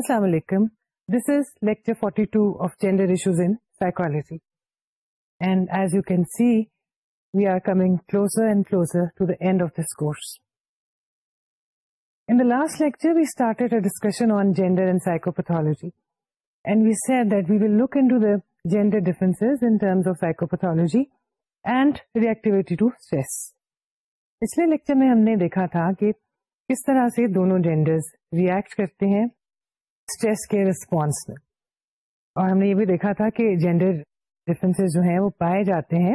السلام علیکم this is lecture two of gender issues in لیکچروجی and as you can see we are coming closer closer and and to the the of this course in last lecture we started a discussion on gender and and psychopathology we we said that will look into the gender in terms of psychopathology and reactivity to stress پچھلے lecture میں ہم نے دیکھا تھا کہ کس طرح سے دونوں جینڈرز ریئیکٹ کرتے ہیں اسٹریس کے ریسپانس میں اور ہم نے یہ بھی دیکھا تھا کہ جینڈر ڈفرینس جو ہیں وہ پائے جاتے ہیں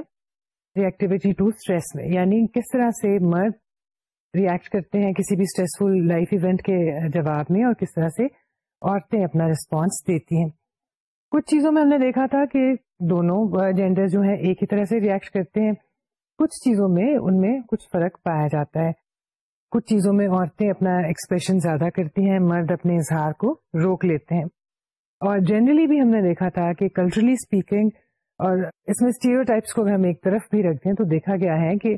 ریئیکٹیویٹی ٹو اسٹریس میں یعنی کس طرح سے مرد ریئیکٹ کرتے ہیں کسی بھی اسٹریسفل لائف ایونٹ کے جواب میں اور کس طرح سے عورتیں اپنا ریسپانس دیتی ہیں کچھ چیزوں میں ہم نے دیکھا تھا کہ دونوں جینڈر جو ہیں ایک ہی طرح سے ریئیکٹ کرتے ہیں کچھ چیزوں میں ان میں کچھ فرق پایا جاتا ہے کچھ چیزوں میں عورتیں اپنا ایکسپریشن زیادہ کرتی ہیں مرد اپنے اظہار کو روک لیتے ہیں اور جنرلی بھی ہم نے دیکھا تھا کہ کلچرلی اسپیکنگ اور اس میں اسٹیریو ٹائپس کو ہم ایک طرف بھی رکھتے ہیں تو دیکھا گیا ہے کہ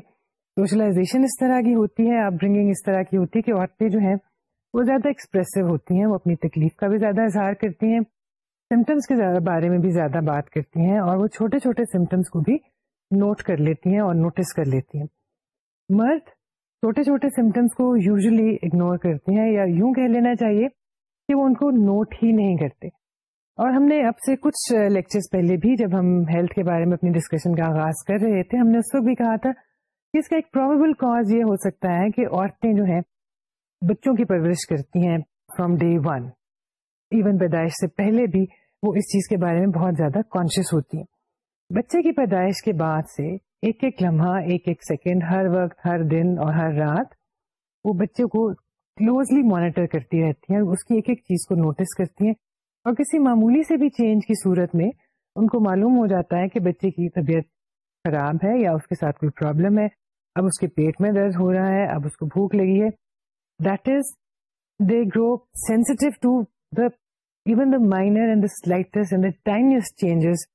سوشلائزیشن اس طرح کی ہوتی ہے اپ برنگنگ اس طرح کی ہوتی ہے کہ عورتیں جو ہیں وہ زیادہ ایکسپریسو ہوتی ہیں وہ اپنی تکلیف کا بھی زیادہ اظہار کرتی ہیں سمٹمس کے بارے میں بھی زیادہ بات کرتی ہیں اور وہ چھوٹے چھوٹے سمٹمس کو بھی نوٹ کر لیتی ہیں اور نوٹس کر لیتی ہیں مرد چھوٹے چھوٹے سمٹمس کو یوزلی اگنور کرتے ہیں یا یوں کہہ لینا چاہیے کہ وہ ان کو نوٹ ہی نہیں کرتے اور ہم نے اب سے کچھ لیکچر پہلے بھی جب ہم ہیلتھ کے بارے میں اپنی ڈسکشن کا آغاز کر رہے تھے ہم نے اس وقت بھی کہا تھا کہ اس کا ایک پروبیبل کاز یہ ہو سکتا ہے کہ عورتیں جو ہیں بچوں کی پرورش کرتی ہیں فرام ڈے ون ایون پیدائش سے پہلے بھی وہ اس چیز کے بارے میں بہت زیادہ کانشیس ہوتی ہیں بچے کی پیدائش کے بعد سے ایک ایک لمحہ ایک ایک سیکنڈ ہر وقت ہر دن اور ہر رات وہ بچے کو کلوزلی مانیٹر کرتی رہتی ہیں اس کی ایک ایک چیز کو نوٹس کرتی ہیں اور کسی معمولی سے بھی چینج کی صورت میں ان کو معلوم ہو جاتا ہے کہ بچے کی طبیعت خراب ہے یا اس کے ساتھ کوئی پرابلم ہے اب اس کے پیٹ میں درد ہو رہا ہے اب اس کو بھوک لگی ہے that is they grow sensitive to the even the minor and the the slights and tiniest changes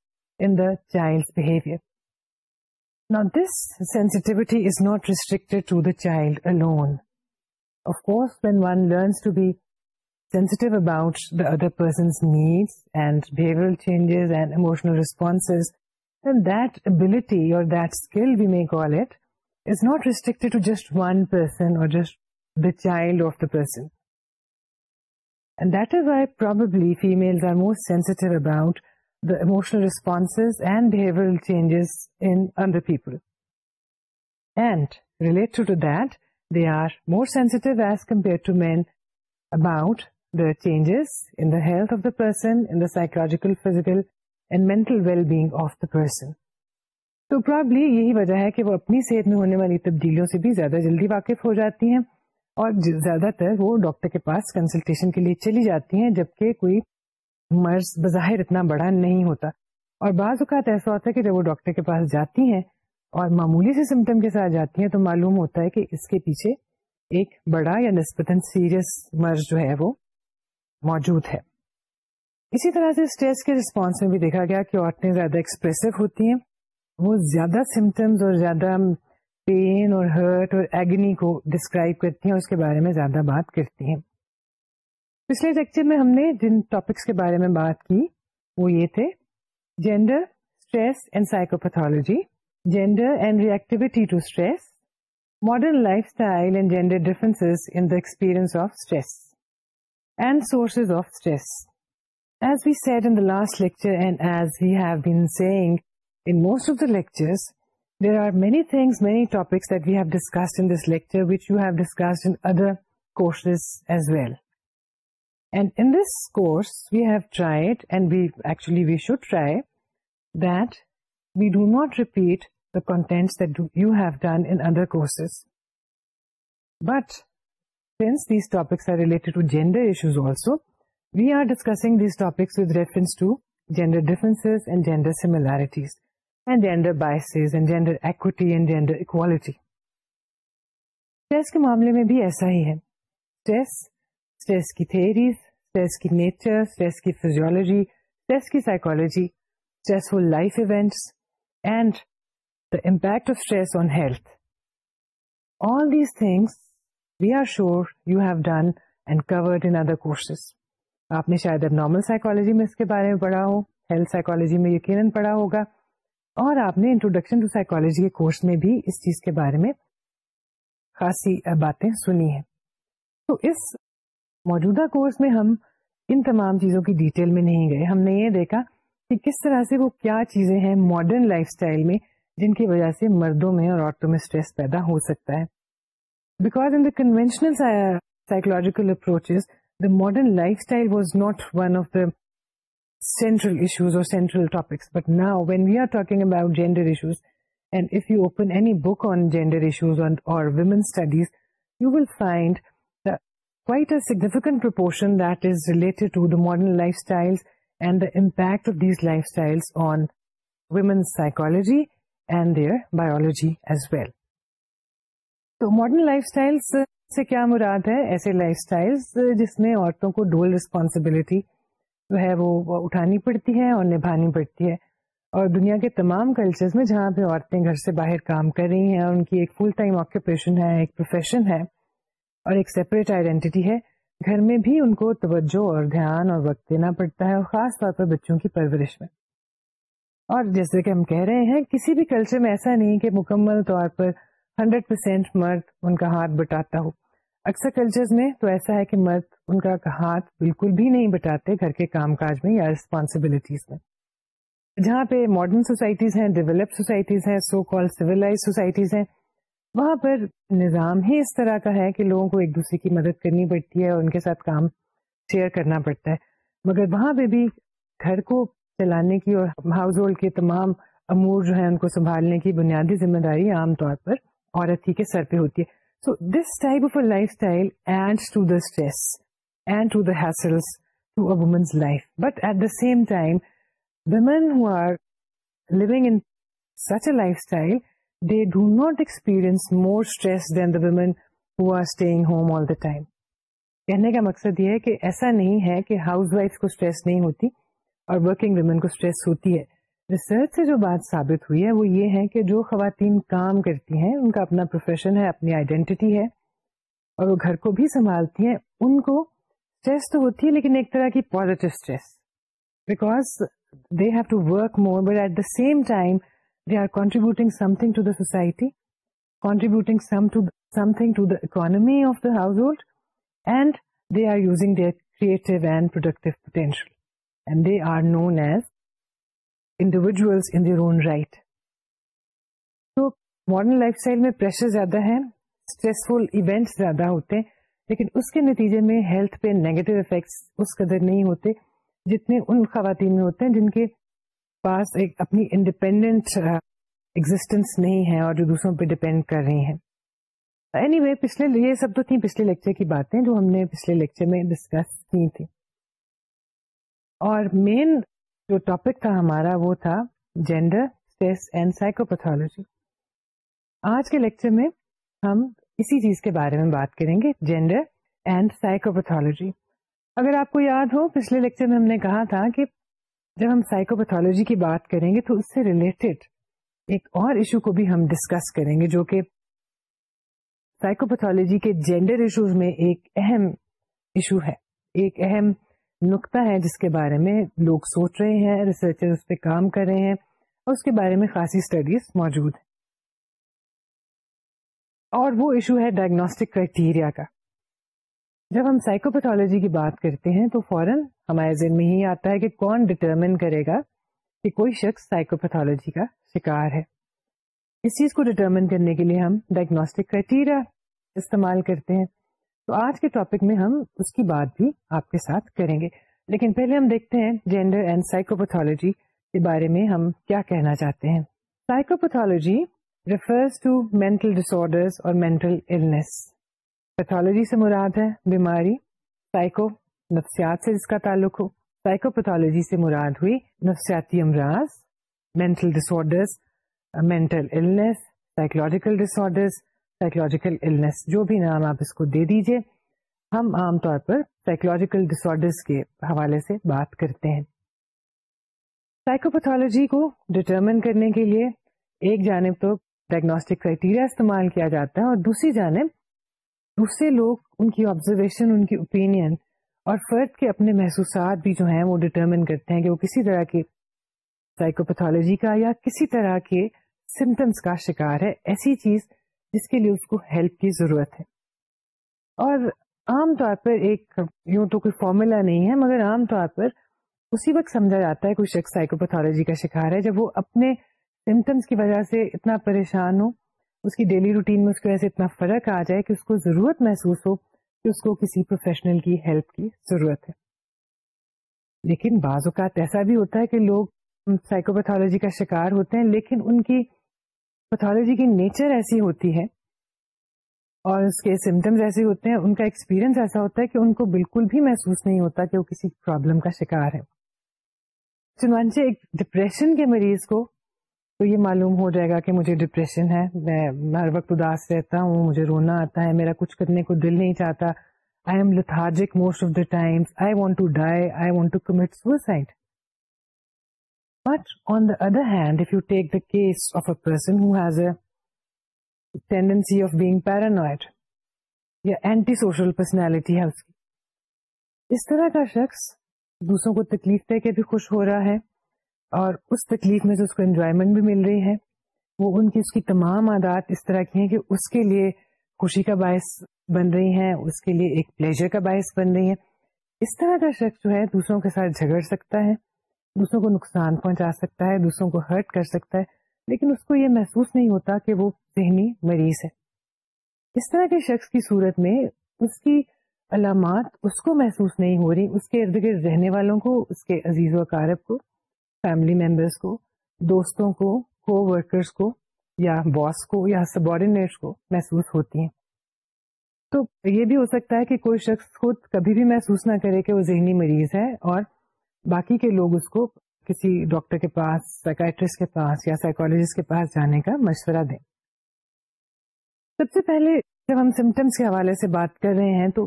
other need and changes and emotional response that ability or just the child of the person that is why probably female are most sensitive about the emotional responses and behavioral changes in other people. And related to that, they are more sensitive as compared to men about the changes in the health of the person, in the psychological, physical and mental well-being of the person. تو probably یہی وجہ ہے کہ وہ اپنی صحت میں ہونے والی تبدیلیوں سے بھی زیادہ جلدی واقف ہو جاتی ہیں اور زیادہ تر وہ ڈاکٹر کے پاس کنسلٹیشن کے لیے چلی جاتی ہیں جبکہ کوئی مرض بظاہر اتنا بڑا نہیں ہوتا اور بعض اوقات ایسا ہوتا ہے کہ جب وہ ڈاکٹر کے پاس جاتی ہیں اور معمولی سے سمٹم کے ساتھ جاتی ہیں تو معلوم ہوتا ہے کہ اس کے پیچھے ایک بڑا یا نسبتاً سیریس مرض جو ہے وہ موجود ہے اسی طرح سے اسٹریس کے رسپانس میں بھی دیکھا گیا کہ عورتیں زیادہ ایکسپریسو ہوتی ہیں وہ زیادہ سمٹمز اور زیادہ پین اور ہرٹ اور ایگنی کو ڈسکرائب کرتی ہیں اور اس کے بارے میں زیادہ بات کرتی ہیں پچھلے لیکچر میں ہم نے جن ٹاپکس کے بارے میں بات کی وہ یہ تھے gender stress and psychopathology gender and reactivity to stress modern life style and and and gender in in the experience of of stress stress sources as as we we said last lecture have been seeing in most of the there are many many things topics that we have discussed in this lecture which you have discussed in other courses as well معام میں بھی ایسا ہی ہے stress کی theories stress کی nature stress کی physiology stress کی psychology stressful life events and the impact of stress on health all these things we are sure you have done and covered in other courses آپ نے شاید abnormal psychology میں اس کے بارے میں پڑھا ہو ہیلتھ سائیکولوجی میں یقیناً پڑھا ہوگا اور آپ نے انٹروڈکشن ٹو سائیکولوجی کے کورس میں بھی اس چیز کے بارے میں خاصی باتیں سنی ہیں تو اس موجودہ کورس میں ہم ان تمام چیزوں کی ڈیٹیل میں نہیں گئے ہم نے یہ دیکھا کہ کس طرح سے وہ کیا چیزیں ہیں ماڈرن لائف اسٹائل میں جن کی وجہ سے مردوں میں اور عورتوں میں اسٹریس پیدا ہو سکتا ہے because in the conventional psychological approaches the modern life style was not one of the central issues or central topics but when we are talking about gender gender issues issues and if you you open any book on or women studies will find quite a significant proportion that is related to the وائٹفکینٹنڈ the impact of these life style on women's psychology and their biology as well تو modern life style سے کیا مراد ہے ایسے life styles جس میں عورتوں کو ڈول ریسپانسبلٹی جو ہے وہ اٹھانی پڑتی ہے اور نبھانی پڑتی ہے اور دنیا کے تمام کلچرز میں جہاں پہ عورتیں گھر سے باہر کام کر رہی ہیں ان کی ایک فل ٹائم آکوپیشن ہے ایک پروفیشن ہے اور ایک سیپریٹ آئیڈینٹی ہے گھر میں بھی ان کو توجہ اور دھیان اور وقت دینا پڑتا ہے اور خاص طور پر بچوں کی پرورش میں اور جیسے کہ ہم کہہ رہے ہیں کسی بھی کلچر میں ایسا نہیں کہ مکمل طور پر ہنڈریڈ پرسینٹ مرد ان کا ہاتھ بٹاتا ہو اکثر کلچر میں تو ایسا ہے کہ مرد ان کا ہاتھ بالکل بھی نہیں بٹاتے گھر کے کام کاج میں یا ریسپانسبلٹیز میں جہاں پہ ماڈرن سوسائٹیز ہیں ڈیولپ سوسائٹیز ہیں سو کال سیویلائز سوسائٹیز ہیں وہاں پر نظام ہی اس طرح کا ہے کہ لوگوں کو ایک دوسرے کی مدد کرنی پڑتی ہے اور ان کے ساتھ کام شیئر کرنا پڑتا ہے مگر وہاں پہ بھی گھر کو چلانے کی اور ہاؤس ہولڈ کے تمام امور جو ہیں ان کو سنبھالنے کی بنیادی ذمہ داری عام طور پر عورت ہی کے سر پہ ہوتی ہے so this type of a life style and and to to to the the stress hassles a life but at the same time women who are in such a life style more stress than the women home all the time کہنے کا مقصد یہ ہے کہ ایسا نہیں ہے کہ ہاؤس وائف کو اسٹریس نہیں ہوتی اور ورکنگ کو اسٹریس ہوتی ہے ریسرچ سے جو بات ثابت ہوئی ہے وہ یہ ہے کہ جو خواتین کام کرتی ہیں ان کا اپنا پروفیشن ہے اپنی آئیڈینٹی ہے اور وہ گھر کو بھی سنبھالتی ہیں ان کو اسٹریس تو ہوتی ہے لیکن ایک طرح کی positive stress because they have to work more but at the same time they are contributing to in in their own right تو lifestyle میں پریشر زیادہ ہے اسٹریسفل events زیادہ ہوتے ہیں لیکن اس کے نتیجے میں ہیلتھ پہ نیگیٹو افیکٹس اس قدر نہیں ہوتے جتنے ان خواتین میں ہوتے ہیں جن کے پاس ایک اپنی انڈیپینڈنٹ ایگزٹینس نہیں ہے اور جو دوسروں پہ ڈیپینڈ کر رہی ہیں اینی وے پچھلے یہ سب تو تھیں پچھلے لیکچر کی باتیں جو ہم نے پچھلے لیکچر میں ڈسکس کی اور مین جو ٹاپک تھا ہمارا وہ تھا جینڈر اسٹریس اینڈ سائکوپولوجی آج کے لیکچر میں ہم اسی چیز کے بارے میں بات کریں گے جینڈر اینڈ سائکوپھالوجی اگر آپ کو یاد ہو پچھلے لیکچر میں ہم نے کہا تھا کہ جب ہم سائیکو پیتھولوجی کی بات کریں گے تو اس سے ریلیٹڈ ایک اور ایشو کو بھی ہم ڈسکس کریں گے جو کہ سائیکوپیتھالوجی کے جینڈر ایشوز میں ایک اہم ایشو ہے ایک اہم نقطہ ہے جس کے بارے میں لوگ سوچ رہے ہیں ریسرچر اس پہ کام کر رہے ہیں اور اس کے بارے میں خاصی اسٹڈیز موجود ہیں اور وہ ایشو ہے ڈائگنوسٹک کرائٹیریا کا جب ہم سائیکوپیتھولوجی کی بات کرتے ہیں تو فوراً ہمارے ذہن میں ہی آتا ہے کہ کون ڈٹرمن کرے گا کہ کوئی شخص سائیکوپیتھولوجی کا شکار ہے اس چیز کو ڈٹرمن کرنے کے لیے ہم ڈائگنوسٹک کرائٹیریا استعمال کرتے ہیں تو آج کے ٹاپک میں ہم اس کی بات بھی آپ کے ساتھ کریں گے لیکن پہلے ہم دیکھتے ہیں جینڈر اینڈ سائیکوپیتھولوجی کے بارے میں ہم کیا کہنا چاہتے ہیں psychopathology refers to mental disorder اور مینٹل پیتھولوجی سے مراد ہے بیماری سائیکو نفسیات سے جس کا تعلق ہو سائیکو پیتھولوجی سے مراد ہوئی نفسیاتی امراض mental disorders psychological disorders psychological جو بھی نام آپ اس کو دے دیجیے ہم عام طور پر سائیکولوجیکل ڈس کے حوالے سے بات کرتے ہیں سائیکوپیتھولوجی کو ڈٹرمن کرنے کے لیے ایک جانب تو ڈائگنوسٹک کرائٹیریا استعمال کیا جاتا ہے اور دوسری جانب دوسرے لوگ ان کی آبزرویشن ان کی اوپینین اور فرد کے اپنے محسوسات بھی جو ہیں وہ ڈٹرمن کرتے ہیں کہ وہ کسی طرح کے سائیکوپیتھالوجی کا یا کسی طرح کے سمٹمس کا شکار ہے ایسی چیز جس کے لیے اس کو ہیلپ کی ضرورت ہے اور عام طور پر ایک یوں تو کوئی فارمولا نہیں ہے مگر عام طور پر اسی وقت سمجھا جاتا ہے کوئی شخص سائیکوپیتھالوجی کا شکار ہے جب وہ اپنے سمٹمس کی وجہ سے اتنا پریشان ہو اس کی ڈیلی روٹین میں اس کی وجہ سے اتنا فرق آ جائے کہ اس کو ضرورت محسوس ہو کہ اس کو کسی پروفیشنل کی ہیلپ کی ضرورت ہے لیکن بعض اوقات ایسا بھی ہوتا ہے کہ لوگ سائیکو کا شکار ہوتے ہیں لیکن ان کی پیتھولوجی کی نیچر ایسی ہوتی ہے اور اس کے سمٹمز ایسے ہوتے ہیں ان کا ایکسپیرئنس ایسا ہوتا ہے کہ ان کو بالکل بھی محسوس نہیں ہوتا کہ وہ کسی پرابلم کا شکار ہے چنانچہ ایک ڈپریشن کے مریض کو تو یہ معلوم ہو جائے گا کہ مجھے ڈپریشن ہے میں ہر وقت اداس رہتا ہوں مجھے رونا آتا ہے میرا کچھ کرنے کو دل نہیں چاہتا I am lethargic most of the time I want to die I want to commit suicide but on the other hand if you take the case of a person who has a tendency of being paranoid یا anti social personality ہے اس کی اس طرح کا شخص دوسروں کو تکلیف دے کے بھی خوش ہو رہا ہے اور اس تکلیف میں سے اس کو انجوائمنٹ بھی مل رہی ہے وہ ان کی اس کی تمام عادات اس طرح کی ہیں کہ اس کے لیے خوشی کا باعث بن رہی ہیں اس کے لیے ایک پلیزر کا باعث بن رہی ہیں اس طرح کا شخص جو ہے دوسروں کے ساتھ جھگڑ سکتا ہے دوسروں کو نقصان پہنچا سکتا ہے دوسروں کو ہرٹ کر سکتا ہے لیکن اس کو یہ محسوس نہیں ہوتا کہ وہ ذہنی مریض ہے اس طرح کے شخص کی صورت میں اس کی علامات اس کو محسوس نہیں ہو رہی اس کے ارد گرد رہنے والوں کو اس کے عزیز و اقارب کو فیملی ممبرس کو دوستوں کو کو ورکرس کو یا باس کو یا سبارڈینیٹس کو محسوس ہوتی ہیں تو یہ بھی ہو سکتا ہے کہ کوئی شخص خود کبھی بھی محسوس نہ کرے کہ وہ ذہنی مریض ہے اور باقی کے لوگ اس کو کسی ڈاکٹر کے پاس سائکٹرسٹ کے پاس یا سائیکالوجسٹ کے پاس جانے کا مشورہ دیں سب سے پہلے جب ہم سمٹمس کے حوالے سے بات کر رہے ہیں تو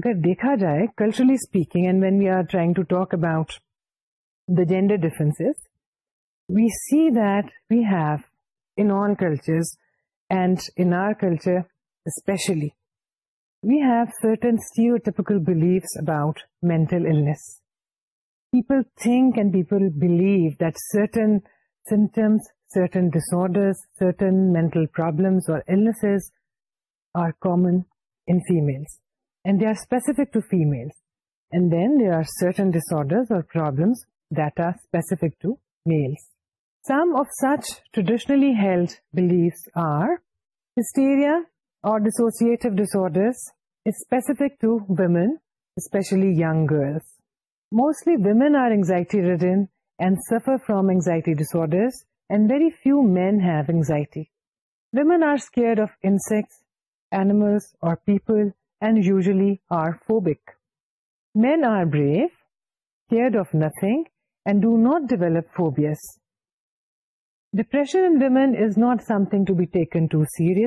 اگر دیکھا جائے culturally speaking and when we are trying to talk about gender difference we see their culture especially we have certain stereotypical about men specific to males some of such traditionally or people and usually are phobic men are brave scared of nothing depression is not something to be technically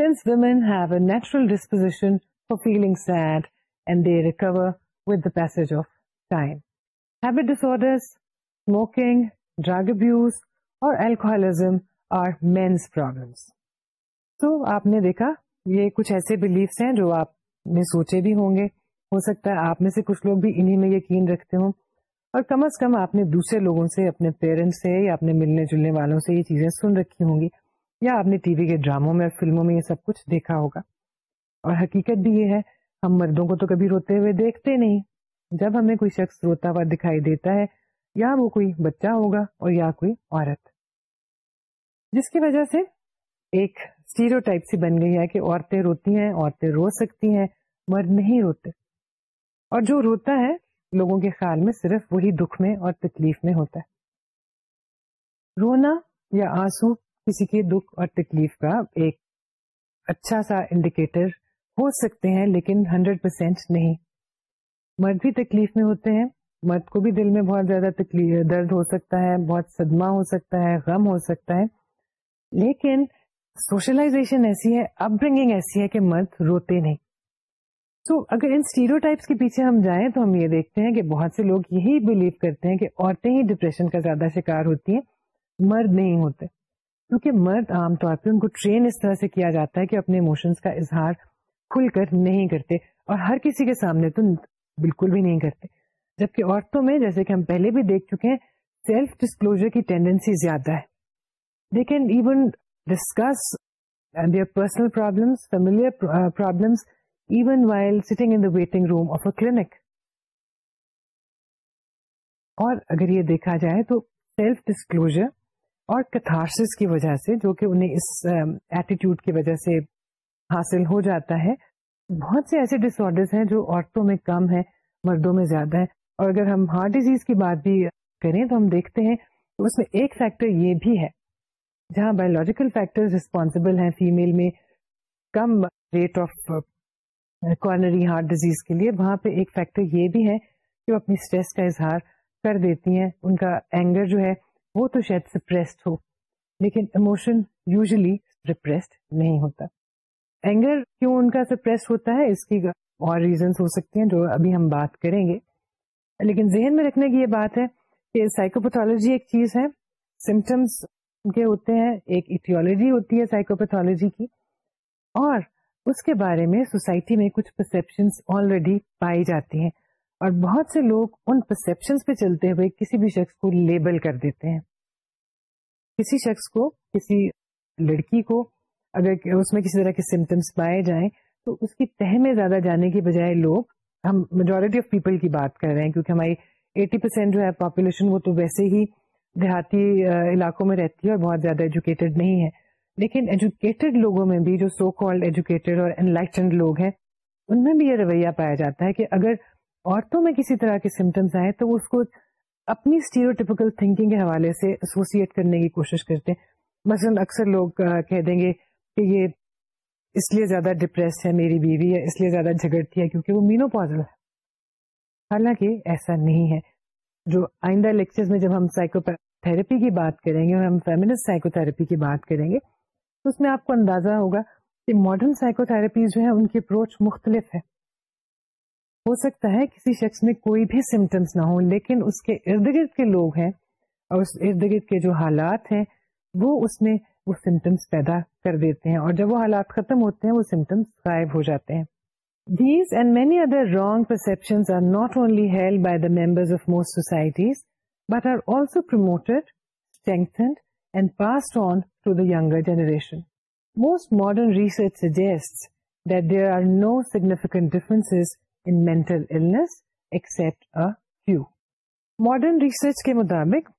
since women he disposition for feeling sad and they recover with of time habit disorders smoking drug abuse اور alcoholism are men's problem تو آپ نے دیکھا یہ کچھ ایسے beliefs ہیں جو آپ نے سوچے بھی ہوں گے ہو سکتا ہے آپ میں سے کچھ لوگ بھی انہیں میں یقین رکھتے ہوں اور کم از کم آپ نے دوسرے لوگوں سے اپنے پیرنٹس سے یا اپنے ملنے جلنے والوں سے یہ چیزیں سن رکھی ہوں گی یا آپ نے ٹی وی کے ڈراموں میں فلموں میں یہ سب کچھ دیکھا ہوگا اور حقیقت بھی یہ ہے ہم مردوں کو تو کبھی روتے ہوئے دیکھتے نہیں جب ہمیں کوئی شخص روتا ہوا دکھائی دیتا ہے یا وہ کوئی بچہ ہوگا اور یا کوئی عورت جس کی وجہ سے ایک ٹائپ سی بن گئی ہے کہ عورتیں روتی ہیں عورتیں رو سکتی ہیں مرد نہیں روتے اور جو روتا ہے لوگوں کے خیال میں صرف وہی دکھ میں اور تکلیف میں ہوتا ہے رونا یا آنسو کسی کے دکھ اور تکلیف کا ایک اچھا سا انڈیکیٹر ہو سکتے ہیں لیکن ہنڈریڈ پرسینٹ نہیں مرد بھی تکلیف میں ہوتے ہیں مرد کو بھی دل میں بہت زیادہ تکلیف درد ہو سکتا ہے بہت صدمہ ہو سکتا ہے غم ہو سکتا ہے لیکن سوشلائزیشن ایسی ہے اپ برنگنگ ایسی ہے کہ مرد روتے نہیں اگر ان سیرو ٹائپس کے پیچھے ہم جائیں تو ہم یہ دیکھتے ہیں کہ بہت سے لوگ یہی بلیو کرتے ہیں کہ عورتیں ہی ڈپریشن کا زیادہ شکار ہوتی ہیں مرد نہیں ہوتے کیونکہ مرد عام طور پہ ان کو ٹرین اس طرح سے کیا جاتا ہے کہ اپنے ایموشنس کا اظہار کھل کر نہیں کرتے اور ہر کسی کے سامنے تو بالکل بھی نہیں کرتے جبکہ عورتوں میں جیسے کہ ہم پہلے بھی دیکھ چکے ہیں سیلف ڈسکلوجر کی ٹینڈنسی زیادہ ہے لیکن even discuss their personal problems problems even while sitting waiting room of a clinic اور اگر یہ دیکھا جائے تو سیلف ڈسکلوجر اور کتھارسس کی وجہ سے جو کہ انہیں اس ایٹیٹیوڈ کی وجہ سے حاصل ہو جاتا ہے بہت سے ایسے ڈس آرڈرز ہیں جو عورتوں میں کم ہیں مردوں میں زیادہ ہیں اور اگر ہم ہارٹ ڈیزیز کی بات بھی کریں تو ہم دیکھتے ہیں تو اس میں ایک فیکٹر یہ بھی ہے جہاں بایولوجیکل فیکٹر ریسپونسبل ہیں فیمیل میں کم rate of coronary heart disease کے لیے وہاں پہ ایک فیکٹر یہ بھی ہے کہ وہ اپنی اسٹریس کا اظہار کر دیتی ہیں ان کا اینگر جو ہے وہ تو شاید سپریسڈ ہو لیکن اموشن یوزلی سپریسڈ نہیں ہوتا اینگر کیوں ان کا سپریس ہوتا ہے اس کی اور ریزنس ہو سکتی ہیں جو ابھی ہم بات کریں گے لیکن ذہن میں رکھنے کی یہ بات ہے کہ سائیکوپیتھولوجی ایک چیز ہے سمٹمس کے ہوتے ہیں ایک ایٹیولوجی ہوتی ہے سائیکوپیتھالوجی کی اور اس کے بارے میں سوسائٹی میں کچھ پرسپشنس آلریڈی پائی جاتی ہیں اور بہت سے لوگ ان پرسپشن پہ چلتے ہوئے کسی بھی شخص کو لیبل کر دیتے ہیں کسی شخص کو کسی لڑکی کو اگر اس میں کسی طرح کے سمٹمس پائے جائیں تو اس کی تہ میں زیادہ جانے کے بجائے لوگ ہم میجورٹی آف پیپل کی بات کر رہے ہیں کیونکہ ہماری ایٹی پرسینٹ جو ہے پاپولیشن وہ تو ویسے ہی دیہاتی علاقوں میں رہتی ہے اور بہت زیادہ ایجوکیٹڈ نہیں ہے لیکن ایجوکیٹڈ لوگوں میں بھی جو سو کالڈ ایجوکیٹڈ اور ان لائٹنڈ لوگ ہیں ان میں بھی یہ رویہ پایا جاتا ہے کہ اگر عورتوں میں کسی طرح کے سمٹمس آئے تو وہ اس کو اپنی اسٹیریوٹیپیکل تھنکنگ کے حوالے سے ایسوسیٹ کرنے کی کوشش کرتے ہیں مثلاً اکثر لوگ کہہ دیں گے کہ یہ اس لیے زیادہ ڈپریس ہے میری بیوی ہے اس لیے زیادہ جھگڑتی ہے کیونکہ وہ مینو پاز حالانکہ ایسا نہیں ہے جو آئندہ لیکچر میں جب ہم سائیکو تھراپی کی بات کریں گے اور ہم فیمنسٹ سائیکو تھراپی کی بات کریں گے اس میں آپ کو اندازہ ہوگا کہ ماڈرن سائیکو تھراپی جو ہے ان کی اپروچ مختلف ہے ہو سکتا ہے کسی شخص میں کوئی بھی سمٹمس نہ ہو لیکن اس کے ارد گرد کے لوگ ہیں اور اس ارد گرد کے جو حالات ہیں وہ اس میں وہ سمٹمس پیدا کر دیتے ہیں اور جب وہ حالات ختم ہوتے ہیں وہ سمٹمس غائب ہو جاتے ہیں these and many other wrong but but are also strengthened research کے مطابق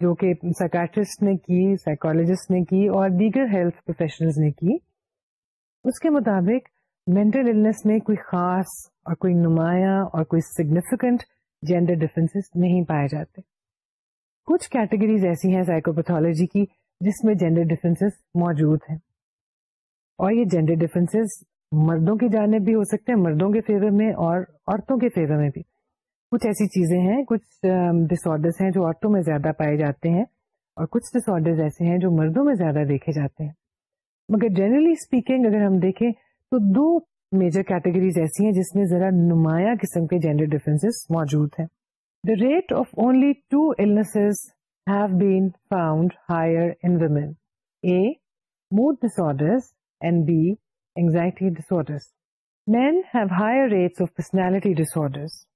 جو کہ سائکٹرسٹ نے کی سائیکولوجسٹ نے کی اور دیگر ہیلتھ نے کی اس کے مطابق مینٹل النس میں کوئی خاص اور کوئی نمایاں اور کوئی سگنیفیکنٹ جینڈر ڈفرینس نہیں پائے جاتے کچھ کیٹیگریز ایسی ہیں سائیکوپیتھولوجی کی جس میں جینڈر ڈفرینسز موجود ہیں اور یہ جینڈر ڈفرینسز مردوں کی جانب بھی ہو سکتے ہیں مردوں کے فیور میں اور عورتوں کے فیور میں بھی کچھ ایسی چیزیں ہیں کچھ ڈس آرڈرس ہیں جو عورتوں میں زیادہ پائے جاتے ہیں اور کچھ ڈس آرڈرز ایسے ہیں جو مردوں میں زیادہ دیکھے جاتے ہیں مگر جنرلی اسپیکنگ اگر ہم دیکھیں تو دو میجر کیٹیگریز ایسی ہیں جس میں ذرا نمایاں قسم کے جینڈر ڈفرینسز موجود ہیں The rate of only two illnesses have been found higher in women. A. Mood disorders, and B. Anxiety disorders. Men have higher rates of personality disorders.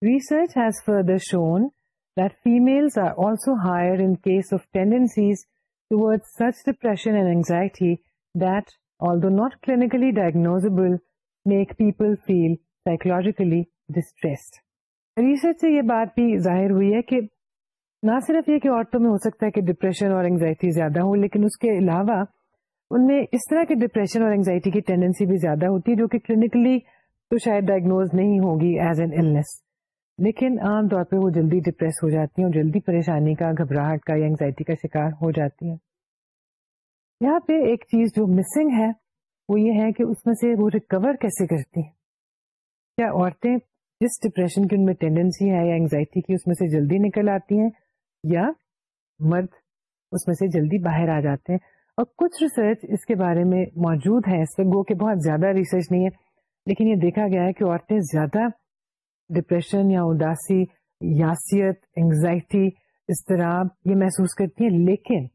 Research has further shown that females are also higher in case of tendencies towards such depression and anxiety that, although not clinically diagnosable, make people feel psychologically distressed. Research سے یہ بات بھی ظاہر ہوئی ہے کہ نہ صرف یہ کہ عورتوں میں ہو سکتا ہے کہ ڈپریشن اور انگزائٹی زیادہ ہو لیکن اس کے علاوہ ان میں اس طرح کے ڈپریشن اور انگزائٹی کی ٹینڈنسی بھی زیادہ ہوتی ہے جو کہ کلینکلی تو شاید ڈائگنوز نہیں ہوگی ایز این النس لیکن عام طور پہ وہ جلدی ڈپریس ہو جاتی ہیں اور جلدی پریشانی کا گھبراہٹ کا یا انگزائٹی کا شکار ہو جاتی ہیں یہاں پہ ایک چیز جو مسنگ ہے وہ یہ ہے کہ اس میں سے وہ ریکور کیسے کرتی ہیں کیا عورتیں جس ڈپریشن کی ان میں ٹینڈنسی ہے یا اینگزائٹی کی اس میں سے جلدی نکل آتی ہیں یا مرد اس میں سے جلدی باہر آ جاتے ہیں اور کچھ ریسرچ اس کے بارے میں موجود ہے اس پہ گو کہ بہت زیادہ ریسرچ نہیں ہے لیکن یہ دیکھا گیا ہے کہ عورتیں زیادہ ڈپریشن یا اداسی یاسیت انگزائٹی اضطراب یہ محسوس کرتی ہیں لیکن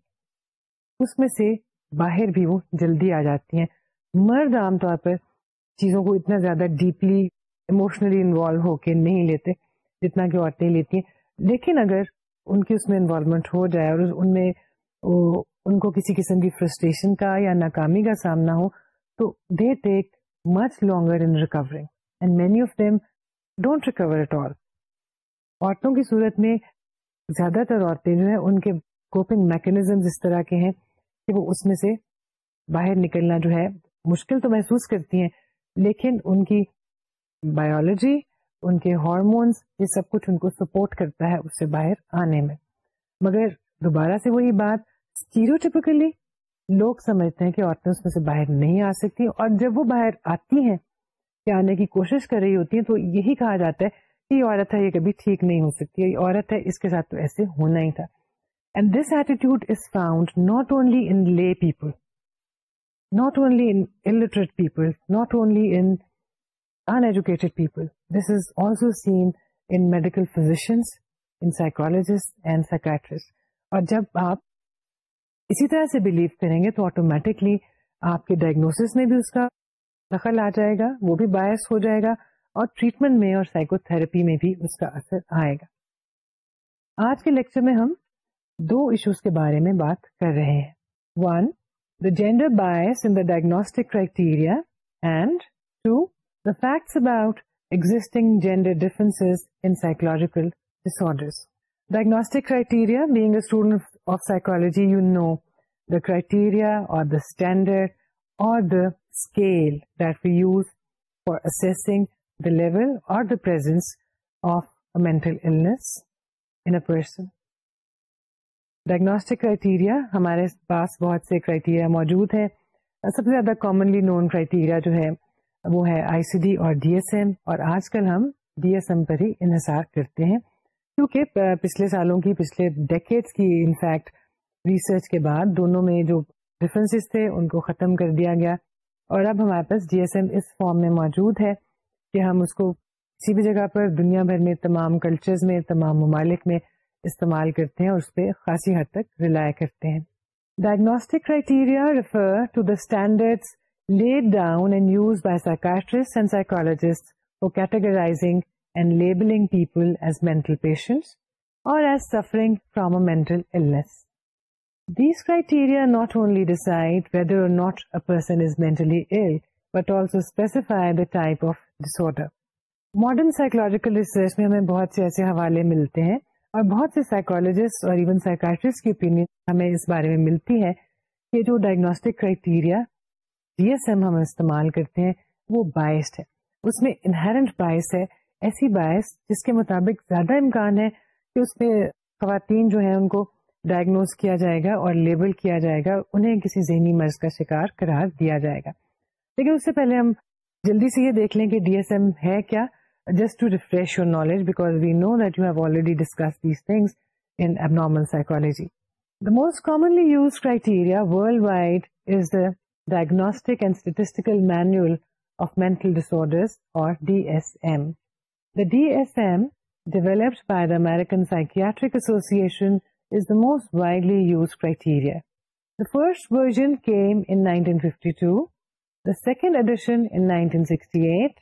اس میں سے باہر بھی وہ جلدی آ جاتی ہیں مرد عام طور پر چیزوں کو اتنا زیادہ ڈیپلی انوالو ہو کے نہیں لیتے جتنا کہ عورتیں لیتی ہیں لیکن اگر ان کی اس میں انوالومنٹ ہو جائے اور ان میں ان کو کسی قسم کی فرسٹریشن کا یا ناکامی کا سامنا ہو تو they take much longer in recovering and many of them don't recover at all عورتوں کی صورت میں زیادہ تر عورتیں جو ہیں ان کے کوپنگ میکینزم اس طرح کے ہیں کہ وہ اس میں سے باہر نکلنا جو ہے مشکل تو محسوس کرتی ہیں لیکن ان کی بایولوجی ان کے ہارمونس یہ سب کچھ ان کو سپورٹ کرتا ہے اس سے باہر آنے میں مگر دوبارہ سے وہی بات لوگ سمجھتے ہیں کہ عورتیں اس میں سے باہر نہیں آ سکتی اور جب وہ باہر آتی ہیں یا آنے کی کوشش کر رہی ہوتی ہیں تو یہی کہا جاتا ہے کہ یہ عورت ہے یہ کبھی ٹھیک نہیں ہو سکتی یہ عورت ہے اس کے ساتھ تو ایسے ہونا ہی تھا and this attitude is found not only in lay people not only in illiterate people not only in also people this is also in in medical psychiatrists. اور جب آپ اسی طرح سے بلیو کریں گے تو آٹومیٹکلی آپ کے ڈائگنوس میں بھی اس کا دخل آ جائے گا وہ بھی باعث ہو جائے گا اور ٹریٹمنٹ میں اور سائیکو تھراپی میں بھی اس کا اثر آئے گا آج کے لیکچر میں ہم دو ایشوز کے بارے میں بات کر رہے ہیں when the gender bias in the diagnostic criteria and two facts about existing gender difference انوجیکل disorder diagnostic student of psychology you know the کرائٹیریاسنگ the level اور ہمارے پاس بہت سے کرائٹیریا موجود ہیں سب سے زیادہ کامنلی نون کرائٹیریا جو ہے وہ ہے آئی سی ڈی اور ڈی ایس ایم اور آج کل ہم ڈی ایس ایم پر ہی انحصار کرتے ہیں کیونکہ پچھلے سالوں کی پچھلے ڈیکیڈ کی انفیکٹ ریسرچ کے بعد دونوں میں جو ڈفرینسز تھے ان کو ختم کر دیا گیا اور اب ہمارے پاس ڈی ایس ایم اس فارم میں موجود ہے کہ ہم اس کو کسی بھی جگہ پر دنیا بھر میں تمام کلچرز میں تمام ممالک میں استعمال کرتے ہیں اور اس پہ خاصی حد تک رلائی کرتے ہیں diagnostic criteria refer to the standard laid down and and and used by psychiatrists psychologists for categorizing labeling people as as mental mental patients or or suffering from a a illness. These criteria not not only decide whether person is mentally ill, but also specify the type of disorder. Modern psychological research میں ہمیں بہت سے ایسے حوالے ملتے ہیں اور بہت سے سائیکولوجسٹ اور ایون سائیکٹرسٹ کی ہمیں اس بارے میں ملتی ہے کہ جو diagnostic criteria D S M ہم استعمال کرتے ہیں وہ بائسڈ ہے اس میں انہرنٹ بائس ہے ایسی بائس جس کے مطابق زیادہ امکان ہے کہ اس میں خواتین جو ہیں ان کو ڈائگنوز کیا جائے گا اور لیبل کیا جائے گا انہیں کسی ذہنی مرض کا شکار قرار دیا جائے گا لیکن اس سے پہلے ہم جلدی سے یہ دیکھ لیں کہ ڈی ایس ایم ہے کیا just to refresh your knowledge because we know that you have already discuss these things in abnormal psychology the most commonly use criteria worldwide is the Diagnostic and Statistical Manual of Mental Disorders or DSM. The DSM, developed by the American Psychiatric Association, is the most widely used criteria. The first version came in 1952, the second edition in 1968,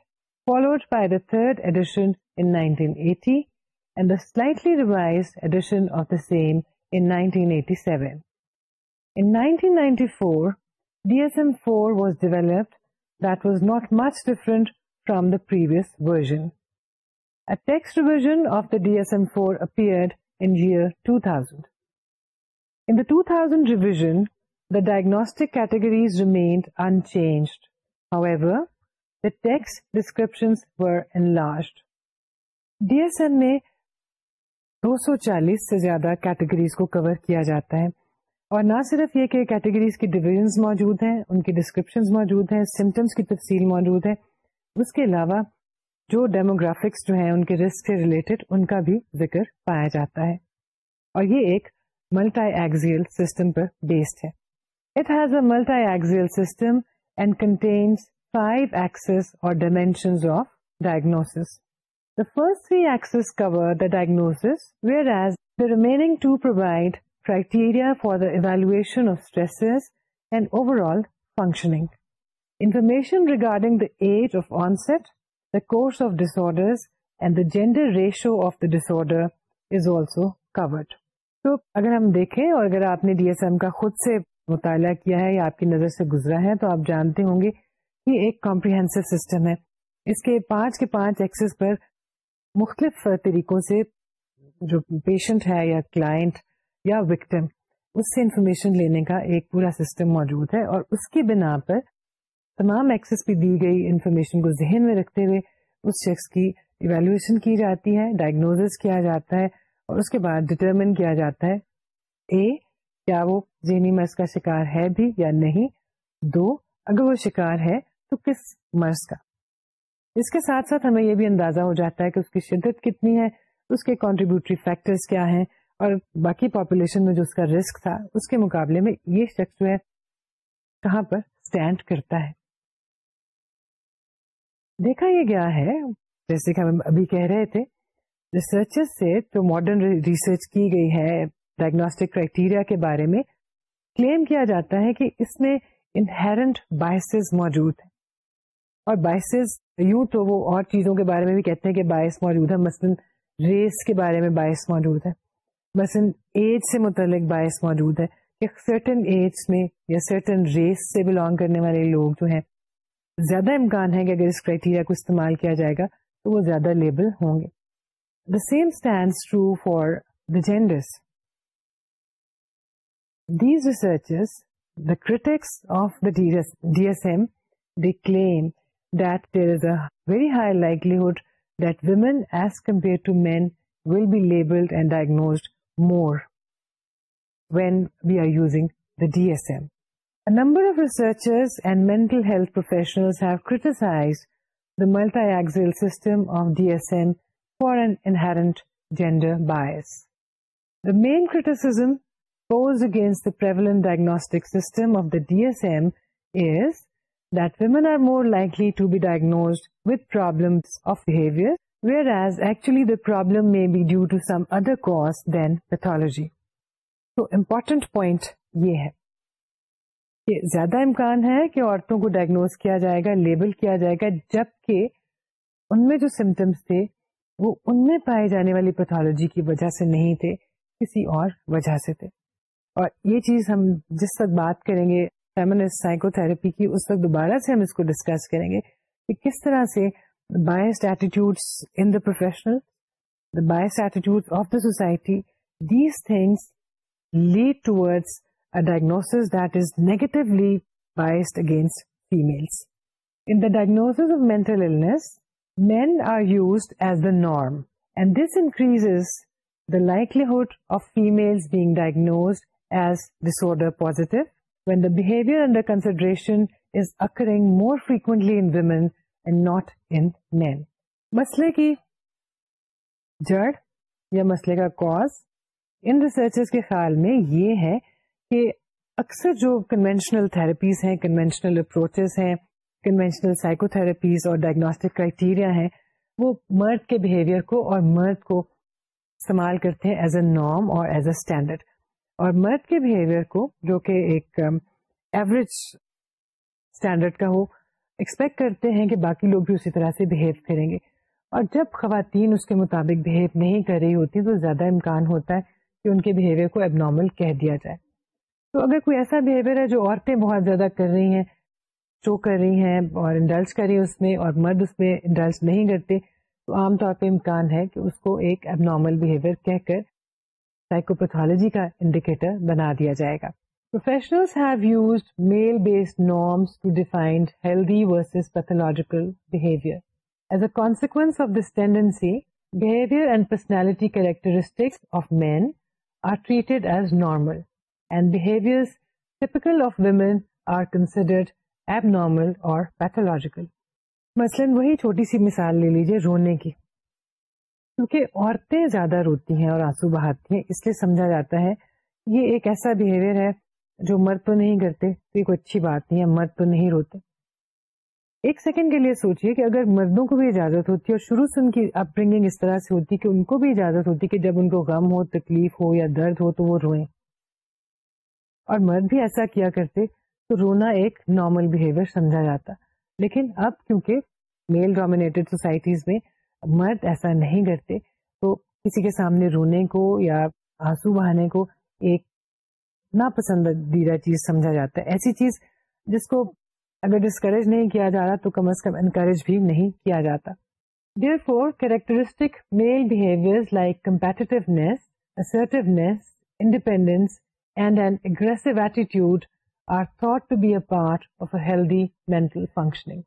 followed by the third edition in 1980, and the slightly revised edition of the same in 1987. In 1994, D S M four was developed that was not much different from the purse version revision of the D S M four upped and in two thousand ریویژنسٹک کیسٹ D S M میں دو سو چالیس سے زیادہ categories کو کور کیا جاتا ہے اور نہ صرف یہ کہ کیٹیگریز کی ڈویژنس موجود ہیں ان کی ڈسکرپشن موجود ہیں سمٹمس کی تفصیل موجود ہے اس کے علاوہ جو ڈیموگرافکس جو ہیں ان کے رسک سے ریلیٹڈ ان کا بھی ذکر پایا جاتا ہے اور یہ ایک ملٹا ایگزیل سسٹم پر بیسڈ ہے it has a multiaxial system and contains five axes or dimension of diagnosis The first three axes cover the diagnosis, whereas the remaining two provide criteria for evaluation of stress and overall functioning information regarding the age of onset the course of disorder gender ratio of the تو اگر ہم دیکھیں اور اگر آپ نے D S M کا خود سے مطالعہ کیا ہے یا آپ کی نظر سے گزرا ہے تو آپ جانتے ہوں گے یہ ایک کمپریہنس سسٹم ہے اس کے پانچ کے پانچ ایکسس پر مختلف طریقوں سے جو پیشنٹ ہے یا کلائنٹ یا وکٹم اس سے انفارمیشن لینے کا ایک پورا سسٹم موجود ہے اور اس کی بنا پر تمام ایکسس پہ دی گئی انفارمیشن کو ذہن میں رکھتے ہوئے اس شخص کی ایویلویشن کی جاتی ہے ڈائگنوز کیا جاتا ہے اور اس کے بعد ڈٹرمن کیا جاتا ہے اے کیا وہ ذہنی مرض کا شکار ہے بھی یا نہیں دو اگر وہ شکار ہے تو کس مرض کا اس کے ساتھ ساتھ ہمیں یہ بھی اندازہ ہو جاتا ہے کہ اس کی شدت کتنی ہے اس کے کانٹریبیوٹری فیکٹرز کیا ہیں اور باقی پاپولیشن میں جو اس کا رسک تھا اس کے مقابلے میں یہ شخص جو ہے کہاں پر اسٹینڈ کرتا ہے دیکھا یہ گیا ہے جیسے کہ ہم ابھی کہہ رہے تھے ریسرچ سے جو ماڈرن ریسرچ کی گئی ہے ڈائگنوسٹک کرائٹیریا کے بارے میں کلیم کیا جاتا ہے کہ اس میں انہرنٹ بائسز موجود ہیں اور بائسز یوں تو وہ اور چیزوں کے بارے میں بھی کہتے ہیں کہ باعث موجود ہے مثلاً ریس کے بارے میں باعث موجود ہے بس ایج سے متعلق باعث موجود ہے کہ سرٹن ایج میں یا سرٹن ریس سے بلانگ کرنے والے لوگ جو ہیں زیادہ امکان ہے کہ اگر اس کرائٹیریا کو استعمال کیا جائے گا تو وہ زیادہ لیبل ہوں گے the same stand for the genders these researches the of the D S M the claim that there is a very high likelihood that women as compare to men will be labelled and diagnosed more when we are using the DSM. A number of researchers and mental health professionals have criticized the multi-axial system of DSM for an inherent gender bias. The main criticism posed against the prevalent diagnostic system of the DSM is that women are more likely to be diagnosed with problems of behavior ویئروجی تو important point یہ ہے کہ زیادہ امکان ہے کہ عورتوں کو ڈائگنوز کیا جائے گا لیبل کیا جائے گا جبکہ ان میں جو سمٹمس تھے وہ ان میں پائے جانے والی پیتھالوجی کی وجہ سے نہیں تھے کسی اور وجہ سے تھے اور یہ چیز ہم جس وقت بات کریں گے سائیکو تھراپی کی اس وقت دوبارہ سے ہم اس کو ڈسکس کریں گے کہ کس طرح سے societies against norms of men norm and this increase the likelihood females as disorder پوزیٹوئر اینڈریشن frequently and not in men مسئلے کی جڑ یا مسئلے کا کاز ان ریسرچرز کے خیال میں یہ ہے کہ اکثر جو کنونشنل تھراپیز ہیں کنونشنل اپروچز ہیں کنونشنل سائیکو تھراپیز اور ڈائگنوسٹک کرائٹیریا ہیں وہ مرد کے بہیویئر کو اور مرد کو استعمال کرتے ہیں ایز اے نارم اور ایز اے اسٹینڈرڈ اور مرد کے بہیویئر کو جو کہ ایک ایوریج um, اسٹینڈرڈ کا ہو ایکسپیکٹ کرتے ہیں کہ باقی لوگ بھی اسی طرح سے بہیو کریں گے اور جب خواتین اس کے مطابق بہیو نہیں کر رہی ہوتی تو زیادہ امکان ہوتا ہے کہ ان کے بہیویئر کو اب نارمل کہہ دیا جائے تو اگر کوئی ایسا بہیویئر ہے جو عورتیں بہت زیادہ کر رہی ہیں شو کر رہی ہیں اور انڈلس کر رہی ہیں اس میں اور مرد اس میں انڈلس نہیں کرتے تو عام طور پہ امکان ہے کہ اس کو ایک اب نارمل بہیویئر کہہ کر سائیکوپیتھولوجی کا انڈیکیٹر بنا دیا جائے گا جیکل مثلاً وہی چھوٹی سی مثال لے لیجیے رونے کی کیونکہ عورتیں زیادہ روتی ہیں اور آنسو بہاتی ہیں اس لیے سمجھا جاتا ہے یہ ایک ایسا بہیویئر ہے جو مرد تو نہیں کرتے یہ کوئی اچھی بات نہیں ہے مرد تو نہیں روتے ایک سیکنڈ کے لیے سوچئے کہ اگر مردوں کو بھی اجازت ہوتی ہے اور شروع سے ان کی اپ برنگنگ اس طرح سے ہوتی کہ ان کو بھی اجازت ہوتی کہ جب ان کو غم ہو تکلیف ہو یا درد ہو تو وہ روئیں اور مرد بھی ایسا کیا کرتے تو رونا ایک نارمل بہیویئر سمجھا جاتا لیکن اب کیونکہ میل ڈومینیٹڈ سوسائٹیز میں مرد ایسا نہیں کرتے تو کسی کے سامنے رونے کو یا آنسو بہانے کو ایک ناپسندیدہ چیز سمجھا جاتا ہے ایسی چیز جس کو اگر ڈسکریج نہیں کیا جا رہا تو کم از کم انکریج بھی نہیں کیا جاتا therefore characteristic male behaviour like competitiveness malware independence and an aggressive attitude are thought to be a part of a healthy mental functioning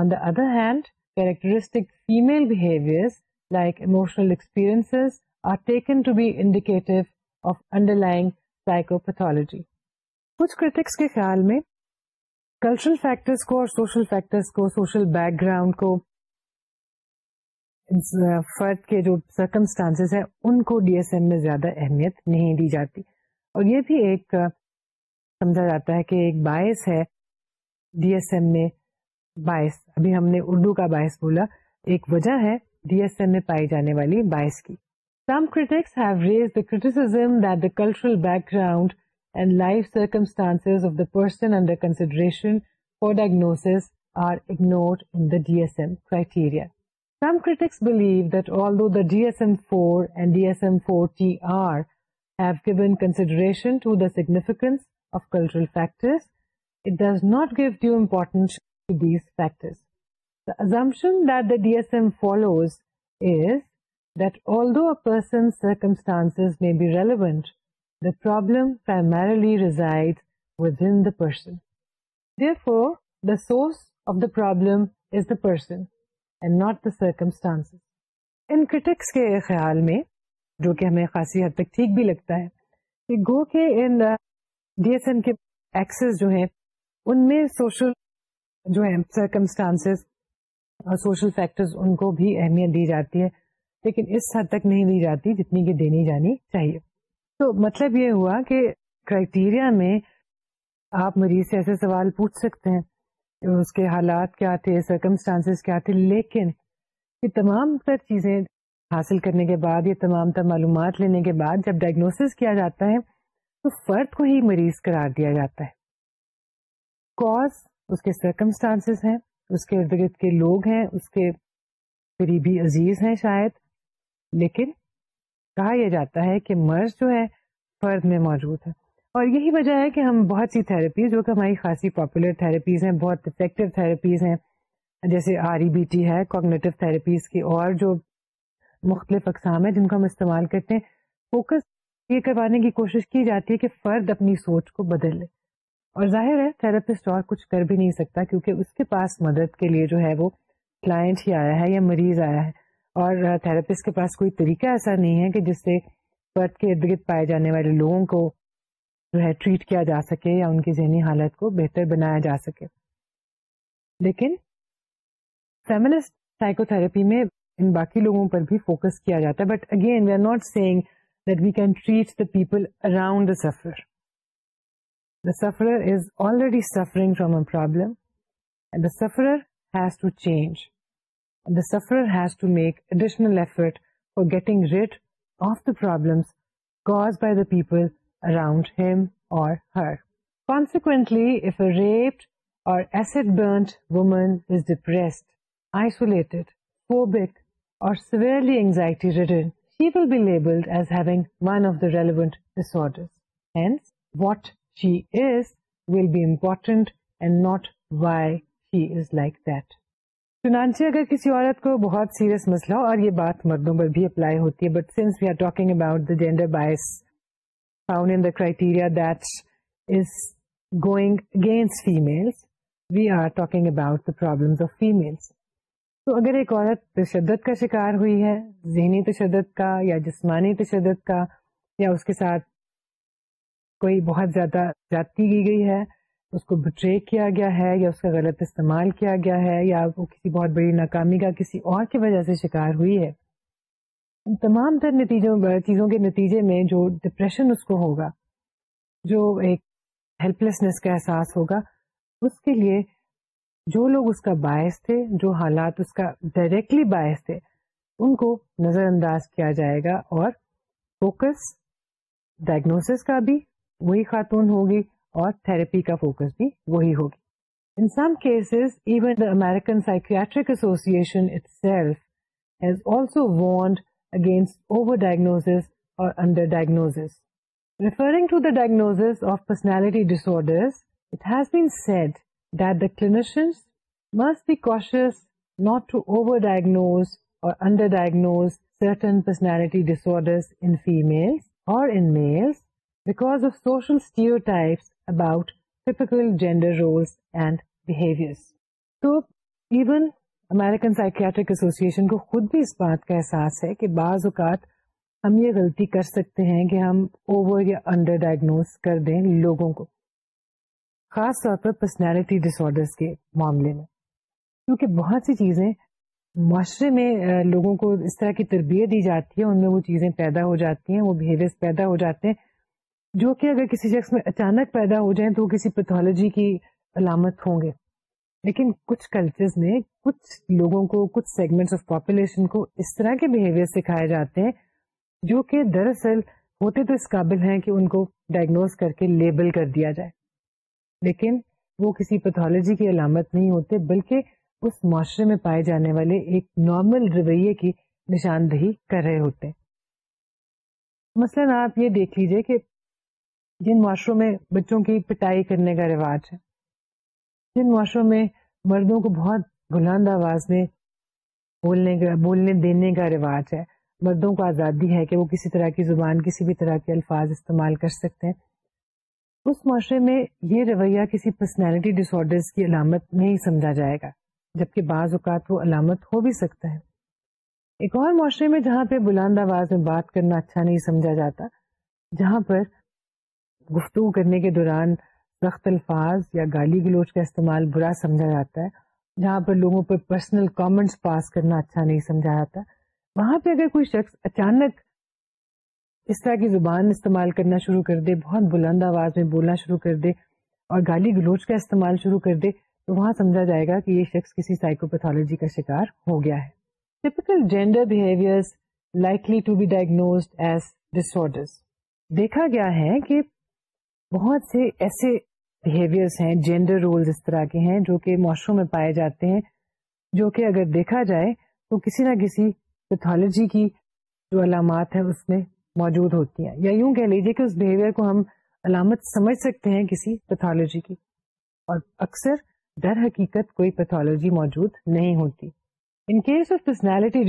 on the other hand characteristic female behaviour like emotional experience are taken to be indicative of underlying psychopathology کچھ کے خیال میں cultural کو اور social کو social background کو فرد کے جو سرکمسٹانس ہیں ان کو ڈی ایس ایم میں زیادہ اہمیت نہیں دی جاتی اور یہ بھی ایک سمجھا جاتا ہے کہ ایک باعث ہے ڈی ایس ایم میں باعث ابھی ہم نے اردو کا باعث بولا ایک وجہ ہے ڈی ایس ایم میں پائی جانے والی باعث کی Some critics have raised the criticism that the cultural background and life circumstances of the person under consideration for diagnosis are ignored in the DSM criteria. Some critics believe that although the DSM-4 and DSM-4TR have given consideration to the significance of cultural factors, it does not give due importance to these factors. The assumption that the DSM follows is that although a person's circumstances may be relevant, the problem primarily resides within the person. Therefore, the source of the problem is the person and not the circumstances. In critics' ke khayal mein, جو کہ ہمیں خاصی حد تک ٹھیک بھی لگتا ہے کہ گو کے ان ڈی ایس ایم کے ایکسز جو ہیں ان میں سوشل جو ہیں سرکمسٹانس اور سوشل فیکٹرز ان کو بھی اہمیت دی جاتی ہے لیکن اس حد تک نہیں لی جاتی جتنی کہ دینی جانی چاہیے تو مطلب یہ ہوا کہ کرائٹیریا میں آپ مریض سے ایسے سوال پوچھ سکتے ہیں اس کے حالات کیا تھے سرکمسٹانس کیا تھے لیکن یہ تمام تر چیزیں حاصل کرنے کے بعد یہ تمام تر معلومات لینے کے بعد جب ڈائگنوس کیا جاتا ہے تو فرد کو ہی مریض قرار دیا جاتا ہے کوز اس کے سرکمسٹانسز ہیں اس کے ارد کے لوگ ہیں اس کے قریبی عزیز ہیں شاید لیکن کہا یہ جاتا ہے کہ مرض جو ہے فرد میں موجود ہے اور یہی وجہ ہے کہ ہم بہت سی تھراپیز جو کہ ہماری خاصی پاپولر تھراپیز ہیں بہت افیکٹو تھراپیز ہیں جیسے آر ای بی ٹی ہے کوگنیٹو تھراپیز کی اور جو مختلف اقسام ہیں جن کو ہم استعمال کرتے ہیں فوکس یہ کروانے کی کوشش کی جاتی ہے کہ فرد اپنی سوچ کو بدل لے اور ظاہر ہے تھراپسٹ اور کچھ کر بھی نہیں سکتا کیونکہ اس کے پاس مدد کے لیے جو ہے وہ کلائنٹ ہی آیا ہے یا مریض آیا ہے اور تھراپسٹ کے پاس کوئی طریقہ ایسا نہیں ہے کہ جس سے پت کے ارد گرد پائے جانے والے لوگوں کو جو ہے ٹریٹ کیا جا سکے یا ان کی ذہنی حالت کو بہتر بنایا جا سکے لیکن فیملسٹ سائیکو تھراپی میں ان باقی لوگوں پر بھی فوکس کیا جاتا ہے but again we are not seeing that we can treat the people around the sufferer the sufferer is already suffering from a problem has to change sufferer has to make additional for getting rid of the problem people around her her is so phobic or severely anxiety disorder be important and not why has like that چنانچہ اگر کسی عورت کو بہت serious مسئلہ ہو اور یہ بات مردوں پر بھی اپلائی ہوتی ہے but since we are talking about the gender bias found in the criteria that is going against female we are talking about the problem of females تو اگر ایک عورت تشدد کا شکار ہوئی ہے ذہنی تشدد کا یا جسمانی تشدد کا یا اس کے ساتھ کوئی بہت زیادہ جاتی کی گئی ہے اس کو بٹرے کیا گیا ہے یا اس کا غلط استعمال کیا گیا ہے یا وہ کسی بہت بڑی ناکامی کا کسی اور کی وجہ سے شکار ہوئی ہے ان تمام تر نتیجوں چیزوں کے نتیجے میں جو ڈپریشن اس کو ہوگا جو ایک ہیلپ لیسنس کا احساس ہوگا اس کے لیے جو لوگ اس کا باعث تھے جو حالات اس کا ڈائریکٹلی باعث تھے ان کو نظر انداز کیا جائے گا اور فوکس ڈائگنوسس کا بھی وہی خاتون ہوگی اور تھراپی کا فوکس بھی وہی ہوگی in some cases even the American psychiatric ہوگا must be cautious not to overdiagnose or underdiagnose certain personality in females or in males because of social stereotypes about gender roles and تو even American psychiatric association کو خود بھی اس بات کا احساس ہے کہ بعض اوقات ہم یہ غلطی کر سکتے ہیں کہ ہم اوور یا انڈر ڈائگنوز کر دیں لوگوں کو خاص طور پر پرسنالٹی ڈس آڈرس کے معاملے میں کیونکہ بہت سی چیزیں معاشرے میں لوگوں کو اس طرح کی تربیت دی جاتی ہے ان میں وہ چیزیں پیدا ہو جاتی ہیں وہ بہیویئر پیدا ہو جاتے ہیں جو کہ اگر کسی شخص میں اچانک پیدا ہو جائیں تو وہ کسی پیتھولوجی کی علامت ہوں گے لیکن کچھ کلچرز میں کچھ لوگوں کو کچھ سیگمنٹ آف پاپولیشن کو اس طرح کے بہیویئر سکھائے جاتے ہیں جو کہ دراصل ہوتے تو اس قابل ہیں کہ ان کو ڈائگنوز کر کے لیبل کر دیا جائے لیکن وہ کسی پیتھولوجی کی علامت نہیں ہوتے بلکہ اس معاشرے میں پائے جانے والے ایک نارمل رویے کی نشاندہی کر رہے ہوتے مثلاً آپ یہ دیکھ لیجیے کہ جن معاشروں میں بچوں کی پٹائی کرنے کا رواج ہے جن معاشروں میں مردوں کو بہت بلند آواز میں بولنے بولنے کا کا دینے رواج ہے مردوں کو آزادی ہے کہ وہ کسی طرح کی زبان کسی بھی طرح کے الفاظ استعمال کر سکتے ہیں اس معاشرے میں یہ رویہ کسی پرسنالٹی ڈس آڈرز کی علامت نہیں سمجھا جائے گا جبکہ بعض اوقات وہ علامت ہو بھی سکتا ہے ایک اور معاشرے میں جہاں پہ بلند آواز میں بات کرنا اچھا نہیں سمجھا جاتا جہاں پر گفتگو کرنے کے دوران سخت الفاظ یا گالی گلوچ کا استعمال برا سمجھا جاتا ہے جہاں پر لوگوں پر پرسنل کامنٹس پاس کرنا اچھا نہیں سمجھا جاتا وہاں پہ اگر کوئی شخص اچانک اس طرح کی زبان استعمال کرنا شروع کر دے بہت بلند آواز میں بولنا شروع کر دے اور گالی گلوچ کا استعمال شروع کر دے تو وہاں سمجھا جائے گا کہ یہ شخص کسی سائیکوپیتھولوجی کا شکار ہو گیا ہے typical gender behaviour likely to be as ڈس دیکھا گیا ہے کہ بہت سے ایسے بہیویئرس ہیں جینڈر رولز اس طرح کے ہیں جو کہ معاشروں میں پائے جاتے ہیں جو کہ اگر دیکھا جائے تو کسی نہ کسی پیتھالوجی کی جو علامات ہیں اس میں موجود ہوتی ہیں یا یوں کہہ لیجیے کو ہم علامت سمجھ سکتے ہیں کسی پیتھالوجی کی اور اکثر در حقیقت کوئی پیتھالوجی موجود نہیں ہوتی in case of personality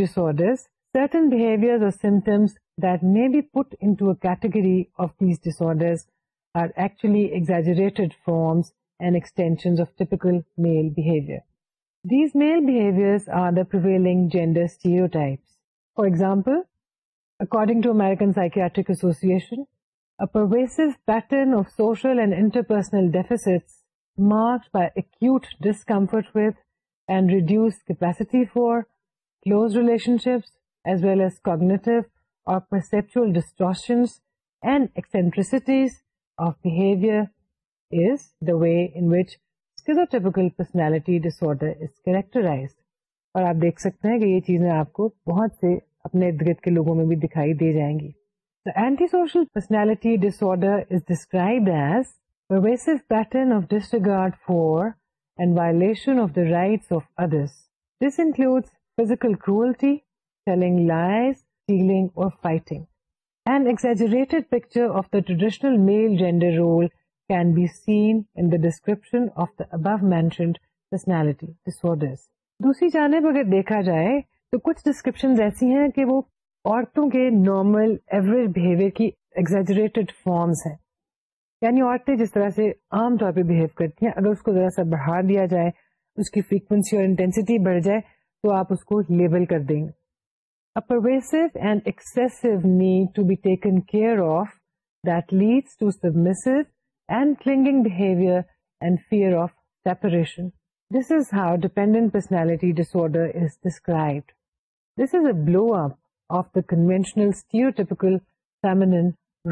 certain behaviour or symptoms that may be put a category of these men are actually exaggerated forms and extensions of typical male behavior. These male behaviors are the prevailing gender stereotypes. For example, according to American Psychiatric Association, a pervasive pattern of social and interpersonal deficits marked by acute discomfort with and reduced capacity for close relationships, as well as cognitive or perceptual distortions and eccentricities وے انچو typical personality disorder اور آپ دیکھ سکتے ہیں کہ یہ چیزیں آپ کو بہت سے اپنے ارد گرد کے لوگوں میں بھی دکھائی دی جائیں گی the antisocial personality disorder patterns regard for and violation of the right of others this include physical cruelty or fighting traditional male gender role can disorders. دوسری جانب اگر دیکھا جائے تو کچھ ڈسکرپشن ایسی ہیں کہ وہ عورتوں کے نارمل ایوریج بہیویئر کی ایگزیجریٹڈ فارمس ہیں یعنی عورتیں جس طرح سے عام طور پہ بہیو کرتی ہیں اگر اس کو ذرا سا بڑھا دیا جائے اس کی فریکوینسی اور انٹینسٹی بڑھ جائے تو آپ اس کو لیبل کر دیں گے بلو اپ آف دا کنوینشنلن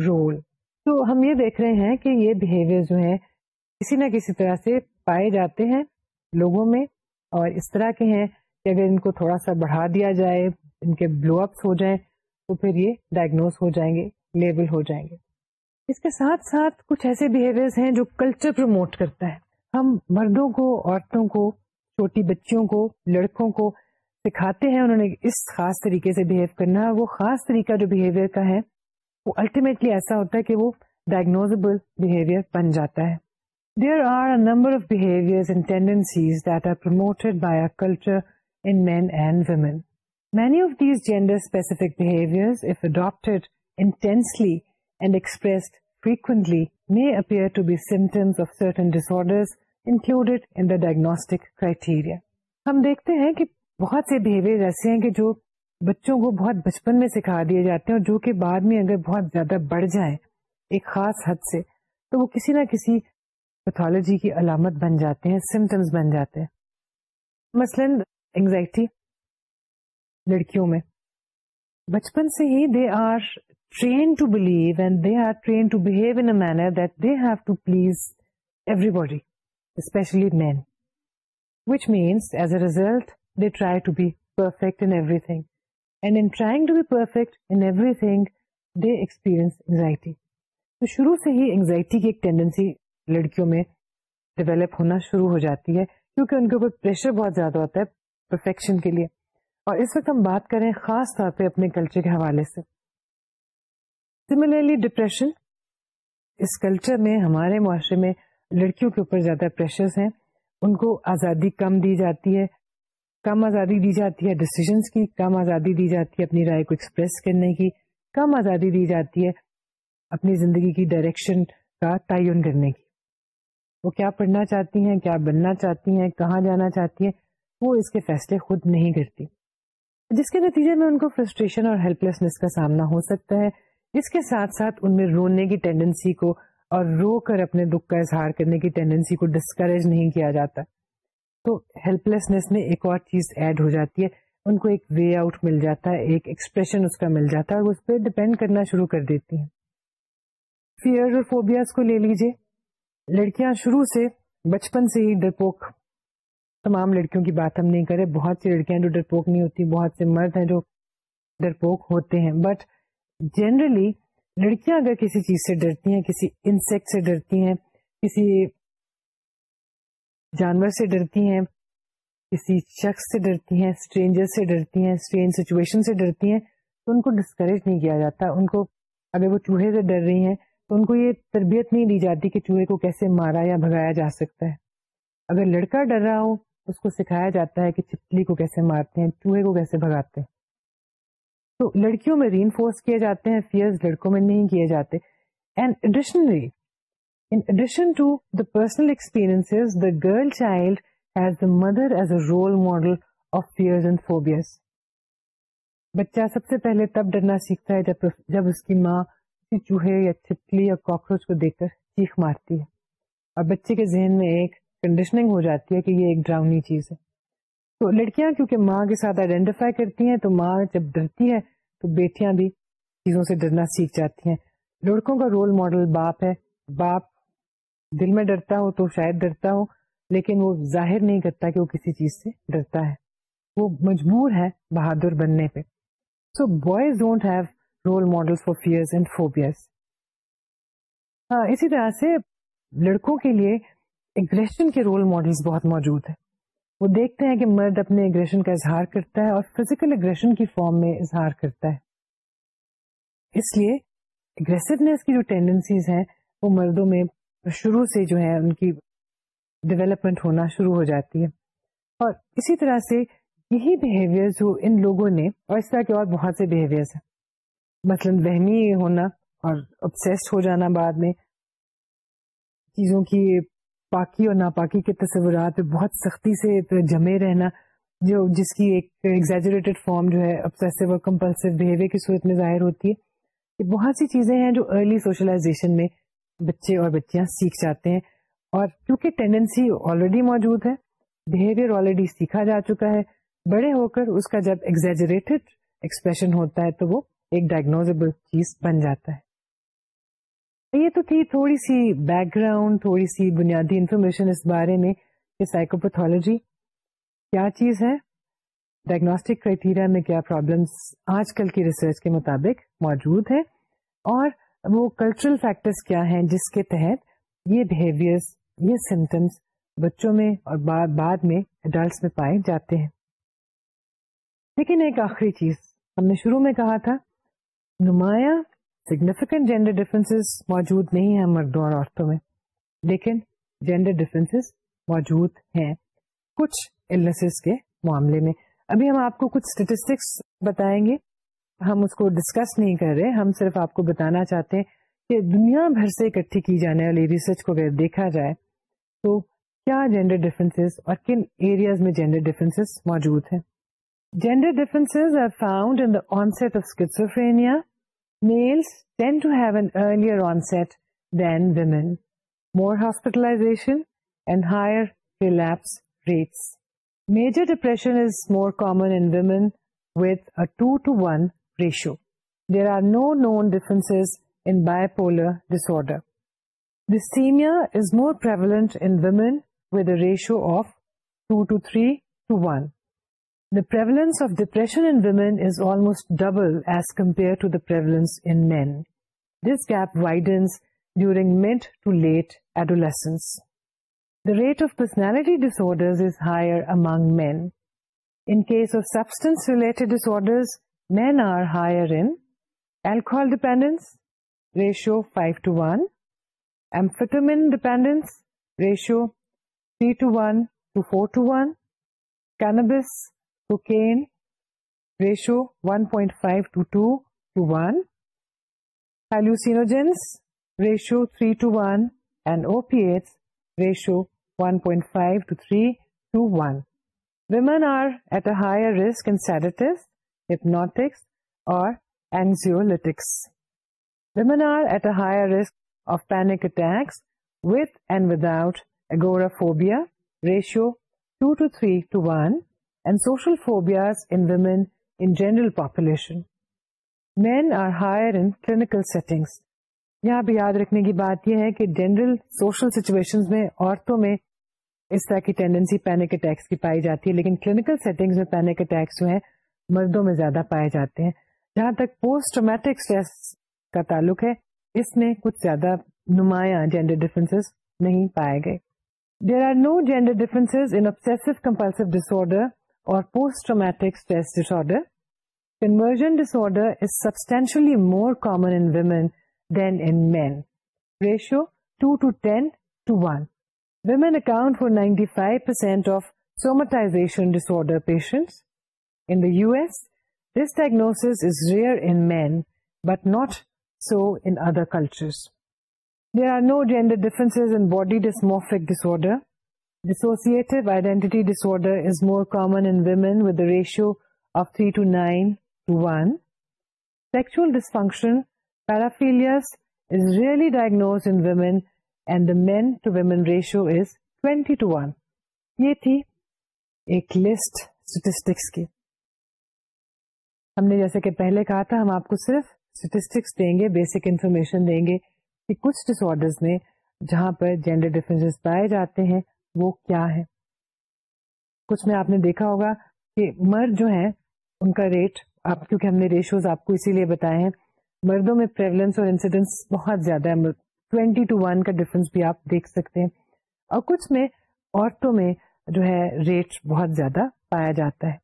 رول تو ہم یہ دیکھ رہے ہیں کہ یہ بہیویئر جو ہیں کسی نہ کسی طرح سے پائے جاتے ہیں لوگوں میں اور اس طرح کے ہیں کہ اگر ان کو تھوڑا سا بڑھا دیا جائے ان کے بلو اپس ہو جائیں تو پھر یہ ڈائگنوز ہو جائیں گے لیبل ہو جائیں گے اس کے ساتھ ساتھ کچھ ایسے بہیویئر ہیں جو کلچر پروموٹ کرتا ہے ہم مردوں کو عورتوں کو چھوٹی بچیوں کو لڑکوں کو سکھاتے ہیں انہوں نے اس خاص طریقے سے بہیو کرنا وہ خاص طریقہ جو بہیویئر کا ہے وہ الٹیمیٹلی ایسا ہوتا ہے کہ وہ ڈائگنوزبل بہیویئر بن جاتا ہے there are number of behaviour in men and women Many of these gender-specific behaviors, if adopted intensely and expressed frequently, may appear to be symptoms of certain disorders included in the diagnostic criteria. ہم دیکھتے ہیں کہ بہت سے behaviour ایسے ہیں کہ جو بچوں کو بہت بچپن میں سکھا دیے جاتے ہیں اور جو کہ بعد میں اگر بہت زیادہ بڑھ جائیں ایک خاص حد سے تو وہ کسی نہ کسی پیتھولوجی کی علامت بن جاتے ہیں سمٹمس بن جاتے ہیں مثلاً انگزائٹی لڑکیوں میں بچپن سے ہی they are train to believe and they are train to behave in manner that they have to please everybody especially men which means as a result they try to be perfect in everything and in trying to be perfect in everything they experience anxiety تو شروع سے ہی anxiety کی ایک tendency لڑکیوں میں develop ہونا شروع ہو جاتی ہے کیونکہ ان کے اوپر پریشر بہت زیادہ ہوتا ہے پرفیکشن کے لیے اور اس وقت ہم بات کریں خاص طور پہ اپنے کلچر کے حوالے سے سملرلی ڈپریشن اس کلچر میں ہمارے معاشرے میں لڑکیوں کے اوپر زیادہ پریشرس ہیں ان کو آزادی کم دی جاتی ہے کم آزادی دی جاتی ہے ڈسیزنس کی کم آزادی دی جاتی ہے اپنی رائے کو ایکسپریس کرنے کی کم آزادی دی جاتی ہے اپنی زندگی کی ڈائریکشن کا تعین کرنے کی وہ کیا پڑھنا چاہتی ہیں کیا بننا چاہتی ہیں کہاں جانا چاہتی ہیں وہ اس کے فیصلے خود نہیں کرتی جس کے نتیجے میں ان کو فرسٹریشن اور ہیلپ لیسنس کا سامنا ہو سکتا ہے جس کے ساتھ ساتھ ان میں رونے کی ٹینڈنسی کو اور رو کر اپنے دکھ کا اظہار کرنے کی ٹینڈنسی کو ڈسکریج نہیں کیا جاتا تو ہیلپ لیسنس میں ایک اور چیز ایڈ ہو جاتی ہے ان کو ایک وے آؤٹ مل جاتا ہے ایک ایکسپریشن اس کا مل جاتا ہے اور اس پہ ڈپینڈ کرنا شروع کر دیتی ہیں فیئر اور فوبیاز کو لے لیجیے لڑکیاں شروع سے بچپن سے ہی ڈرپوک تمام لڑکیوں کی بات ہم نہیں کرے بہت سی لڑکیاں جو ڈر پوک نہیں ہوتی بہت سے مرد ہیں جو ڈر پوک ہوتے ہیں بٹ جنرلی لڑکیاں اگر کسی چیز سے ڈرتی ہیں کسی انسیکٹ سے ڈرتی ہیں کسی جانور سے ڈرتی ہیں کسی شخص سے ڈرتی ہیں اسٹرینجر سے ڈرتی ہیں اسٹرینج سچویشن سے ڈرتی ہیں تو ان کو ڈسکریج نہیں کیا جاتا ان کو اگر وہ چوہے سے ڈر رہی ہیں تو ان کو یہ تربیت نہیں دی جاتی کہ چوہے کو کیسے مارا یا بھگایا جا سکتا ہے اگر لڑکا ڈر رہا ہو اس کو سکھایا جاتا ہے کہ چھتلی کو کیسے مارتے ہیں چوہے کو کیسے بھگاتے ہیں تو لڑکیوں میں ری انفورس کیے جاتے ہیں فیئرز لڑکوں میں نہیں کیے جاتے and additionally in addition to the personal experience the girl child has the mother as a role model of fears and phobias بچہ سب سے پہلے تب ڈرنا سیکھتا ہے جب جب اس کی ماں کسی چوہے یا چھتلی یا کاکروچ کو دیکھ کر چیخ مارتی ہے اور بچے کے ذہن میں ایک کنڈیشننگ ہو جاتی ہے کہ یہ ایک ڈراؤنی چیز ہے تو لڑکیاں کیونکہ ماں کے ساتھ آئیڈینٹیفائی کرتی ہیں تو ماں جب ڈرتی ہے تو بیٹیاں بھی چیزوں سے ڈرنا سیکھ جاتی ہیں لڑکوں کا رول ماڈل باپ باپ ہے دل میں ڈرتا ہو تو شاید ڈرتا ہو لیکن وہ ظاہر نہیں کرتا کہ وہ کسی چیز سے ڈرتا ہے وہ مجبور ہے بہادر بننے پہ so boys don't have role model for fear and phobias ہاں اسی طرح سے لڑکوں کے لیے اگریشن کے رول ماڈل بہت موجود ہیں وہ دیکھتے ہیں کہ مرد اپنے اگریشن کا اظہار کرتا ہے اور فزیکل اگریشن کی فارم میں اظہار کرتا ہے اس لیے اگریسونیس کی جو ٹینڈنسیز ہیں وہ مردوں میں شروع سے جو ہے ان کی ڈیولپمنٹ ہونا شروع ہو جاتی ہے اور اسی طرح سے یہی بہیویئر جو ان لوگوں نے اور اس طرح کے اور بہت سے بہیویئر ہیں مثلاً وہمی ہونا اور ابسیسڈ ہو جانا بعد میں چیزوں کی پاکی اور ناپاکی کے تصورات پہ بہت سختی سے جمے رہنا جو جس کی ایک ایگزیجریٹڈ فارم جو ہے ابسیسو اور کمپلسو بہیویئر کی صورت میں ظاہر ہوتی ہے یہ بہت سی چیزیں ہیں جو ارلی سوشلائزیشن میں بچے اور بچیاں سیکھ جاتے ہیں اور کیونکہ ٹینڈنسی آلریڈی موجود ہے بہیویئر آلریڈی سیکھا جا چکا ہے بڑے ہو کر اس کا جب ایگزیجریٹڈ ایکسپریشن ہوتا ہے تو وہ ایک ڈائگنوزبل چیز بن جاتا ہے یہ تو تھی تھوڑی سی بیک گراؤنڈ تھوڑی سی بنیادی انفارمیشن اس بارے میں کہ سائیکوپیتھولوجی کیا چیز ہے ڈائگنوسٹک کرائٹیریا میں کیا پرابلمس آج کل کی ریسرچ کے مطابق موجود ہے اور وہ کلچرل فیکٹرس کیا ہیں جس کے تحت یہ بہیویئرس یہ سمٹمس بچوں میں اور بعد میں اڈلٹس میں پائے جاتے ہیں لیکن ایک آخری چیز ہم نے شروع میں کہا تھا نمایاں سگنیفیکینٹ جینڈر ڈفرینس موجود نہیں ہیں مردوں اور عورتوں میں میں لیکن جینڈر موجود ہیں کچھ النسز کے معاملے ابھی ہم آپ کو کچھ اسٹیٹسٹکس بتائیں گے ہم اس کو ڈسکس نہیں کر رہے ہم صرف آپ کو بتانا چاہتے ہیں کہ دنیا بھر سے اکٹھی کی جانے والی ریسرچ کو اگر دیکھا جائے تو کیا جینڈر ڈفرینس اور کن ایریاز میں جینڈر ڈفرینس موجود ہیں gender difference are found in the of schizophrenia males tend to have more hospitalization depression is more common one ratio there are no no difference bipolar disorder دینیا is more پر dependence four to ونبس risk انڈیٹس hypnotics or and social phobias in women in general population. Men are higher in clinical settings. یہاں بھی یاد رکھنے کی بات یہ ہے کہ جنرل سوشل سچویشن میں عورتوں میں اس طرح کی ٹینڈنسی پینک اٹیکس کی پائی جاتی ہے لیکن کلینکل سیٹنگ میں پینک اٹیکس جو ہیں مردوں میں زیادہ پائے جاتے ہیں جہاں تک پوسٹ ٹرومیٹک اسٹریس کا تعلق ہے اس میں کچھ زیادہ نمایاں جینڈر ڈفرینس نہیں پائے گئے there are no gender difference انسو compulsive disorder پوسٹرک disorder conversion disorder slightly more common than انشیو two two ten women account for ninety five percent of somatization disorder patient this diagnosis is rare but not so in other cultures they are no Dennis body disorder ہم نے جیسے کہ پہلے کہا تھا ہم آپ کو صرف دیں گے بیسک انفارمیشن دیں گے کہ کچھ ڈسر میں جہاں پر جینڈر ڈیفرنس پائے جاتے ہیں وہ کیا ہے کچھ میں آپ نے دیکھا ہوگا کہ مرد جو ہیں ان کا ریٹ آپ کیونکہ ہم نے ریشوز آپ کو اسی لیے بتایا ہے مردوں میں پریولنس اور انسیڈنس بہت زیادہ ہے ٹوینٹی ٹو ون کا ڈفرنس بھی آپ دیکھ سکتے ہیں اور کچھ میں عورتوں میں جو ہے ریٹ بہت زیادہ پایا جاتا ہے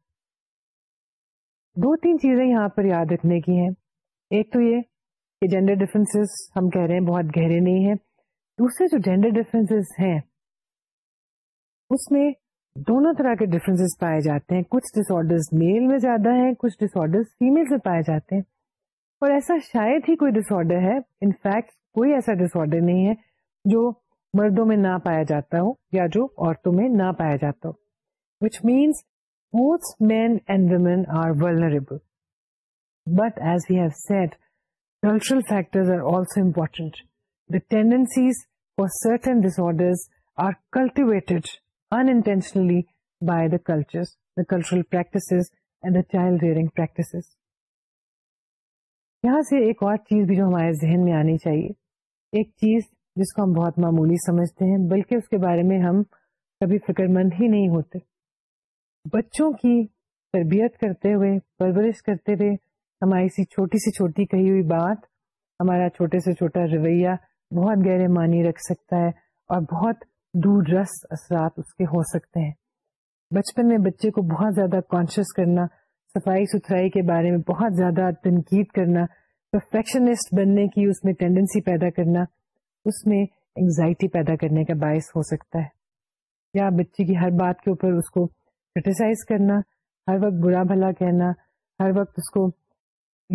دو تین چیزیں یہاں پر یاد رکھنے کی ہیں ایک تو یہ کہ جینڈر ڈفرینسز ہم کہہ رہے ہیں بہت گہرے نہیں ہیں دوسرے جو جینڈر ڈفرینسز ہیں اس میں دونوں طرح کے ڈفرینس پائے جاتے ہیں کچھ ڈس آرڈر میل میں زیادہ ہیں کچھ ڈس آرڈر فیمل میں پائے جاتے ہیں اور ایسا شاید ہی کوئی ڈس آرڈر ہے ان فیکٹ کوئی ایسا ڈس آرڈر نہیں ہے جو مردوں میں نہ پایا جاتا ہو یا جو عورتوں میں نہ پایا جاتا ہو which means both men and women but as you have set cultural are also important the tendencies for certain disorders are cultivated unintentionally by the the cultures, cultural practices and the child rearing practices. یہاں سے ایک اور چیز بھی جو ہمارے ذہن میں آنی چاہیے ایک چیز جس کو ہم بہت معمولی سمجھتے ہیں بلکہ اس کے بارے میں ہم کبھی فکر مند ہی نہیں ہوتے بچوں کی تربیت کرتے ہوئے پرورش کرتے ہوئے ہماری سی چھوٹی سی چھوٹی کہی ہوئی بات ہمارا چھوٹے سے چھوٹا رویہ بہت گہرے معنی رکھ سکتا ہے اور بہت دورس اثرات اس کے ہو سکتے ہیں بچپن میں بچے کو بہت زیادہ کانشیس کرنا صفائی ستھرائی کے بارے میں بہت زیادہ تنقید کرنا پرفیکشنسٹ بننے کی اس میں ٹینڈنسی پیدا کرنا اس میں انگزائٹی پیدا کرنے کا باعث ہو سکتا ہے یا بچے کی ہر بات کے اوپر اس کو کرٹیسائز کرنا ہر وقت برا بھلا کہنا ہر وقت اس کو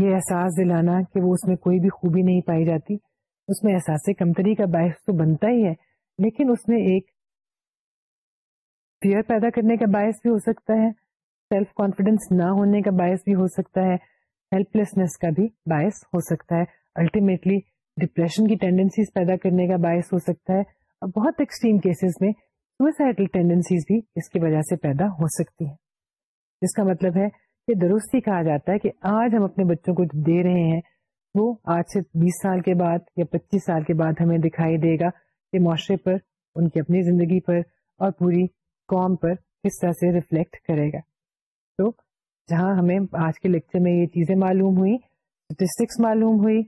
یہ احساس دلانا کہ وہ اس میں کوئی بھی خوبی نہیں پائی جاتی اس میں احساس کمتری کا باعث تو بنتا ہی ہے لیکن اس میں ایک فیئر پیدا کرنے کا باعث بھی ہو سکتا ہے سیلف کانفیڈینس نہ ہونے کا باعث بھی ہو سکتا ہے ہیلپ لیسنس کا بھی باعث ہو سکتا ہے الٹیمیٹلی ڈپریشن کی ٹینڈنسیز پیدا کرنے کا باعث ہو سکتا ہے اور بہت ایکسٹریم کیسز میں سوسائٹل ٹینڈنسیز بھی اس کی وجہ سے پیدا ہو سکتی ہے جس کا مطلب ہے کہ درست ہی کہا جاتا ہے کہ آج ہم اپنے بچوں کو دے رہے ہیں وہ آج سے بیس سال کے بعد یا پچیس سال کے بعد ہمیں دکھائی دے گا معاشرے پر ان کی اپنی زندگی پر اور پوری قوم پر کس طرح سے ریفلیکٹ کرے گا تو جہاں ہمیں آج کے لیکچر میں یہ چیزیں معلوم ہوئی اسٹیٹسٹکس معلوم ہوئی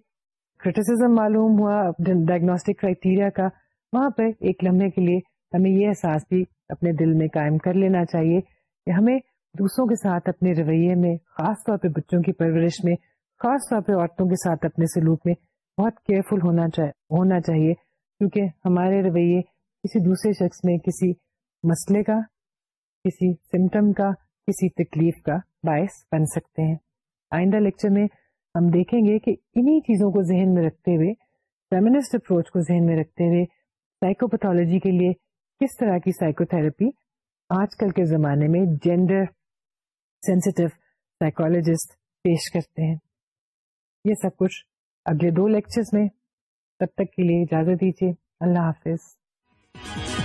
معلوم ہوا ڈائگنوسٹک کرائٹیریا کا وہاں پہ ایک لمحے کے لیے ہمیں یہ احساس بھی اپنے دل میں قائم کر لینا چاہیے کہ ہمیں دوسروں کے ساتھ اپنے رویے میں خاص طور پہ بچوں کی پرورش میں خاص طور پہ عورتوں کے ساتھ اپنے سلوک میں بہت کیئرفل ہونا ہونا چاہیے کیونکہ ہمارے رویے کسی دوسرے شخص میں کسی مسئلے کا کسی سمٹم کا کسی تکلیف کا باعث بن سکتے ہیں آئندہ لیکچر میں ہم دیکھیں گے کہ انہی چیزوں کو ذہن میں رکھتے ہوئے فیمنسٹ اپروچ کو ذہن میں رکھتے ہوئے سائیکوپیتھولوجی کے لیے کس طرح کی سائیکو تھراپی آج کل کے زمانے میں جینڈر سینسٹیو سائیکولوجسٹ پیش کرتے ہیں یہ سب کچھ اگلے دو لیکچرز میں تب تک کے لیے اجازت دیجیے اللہ حافظ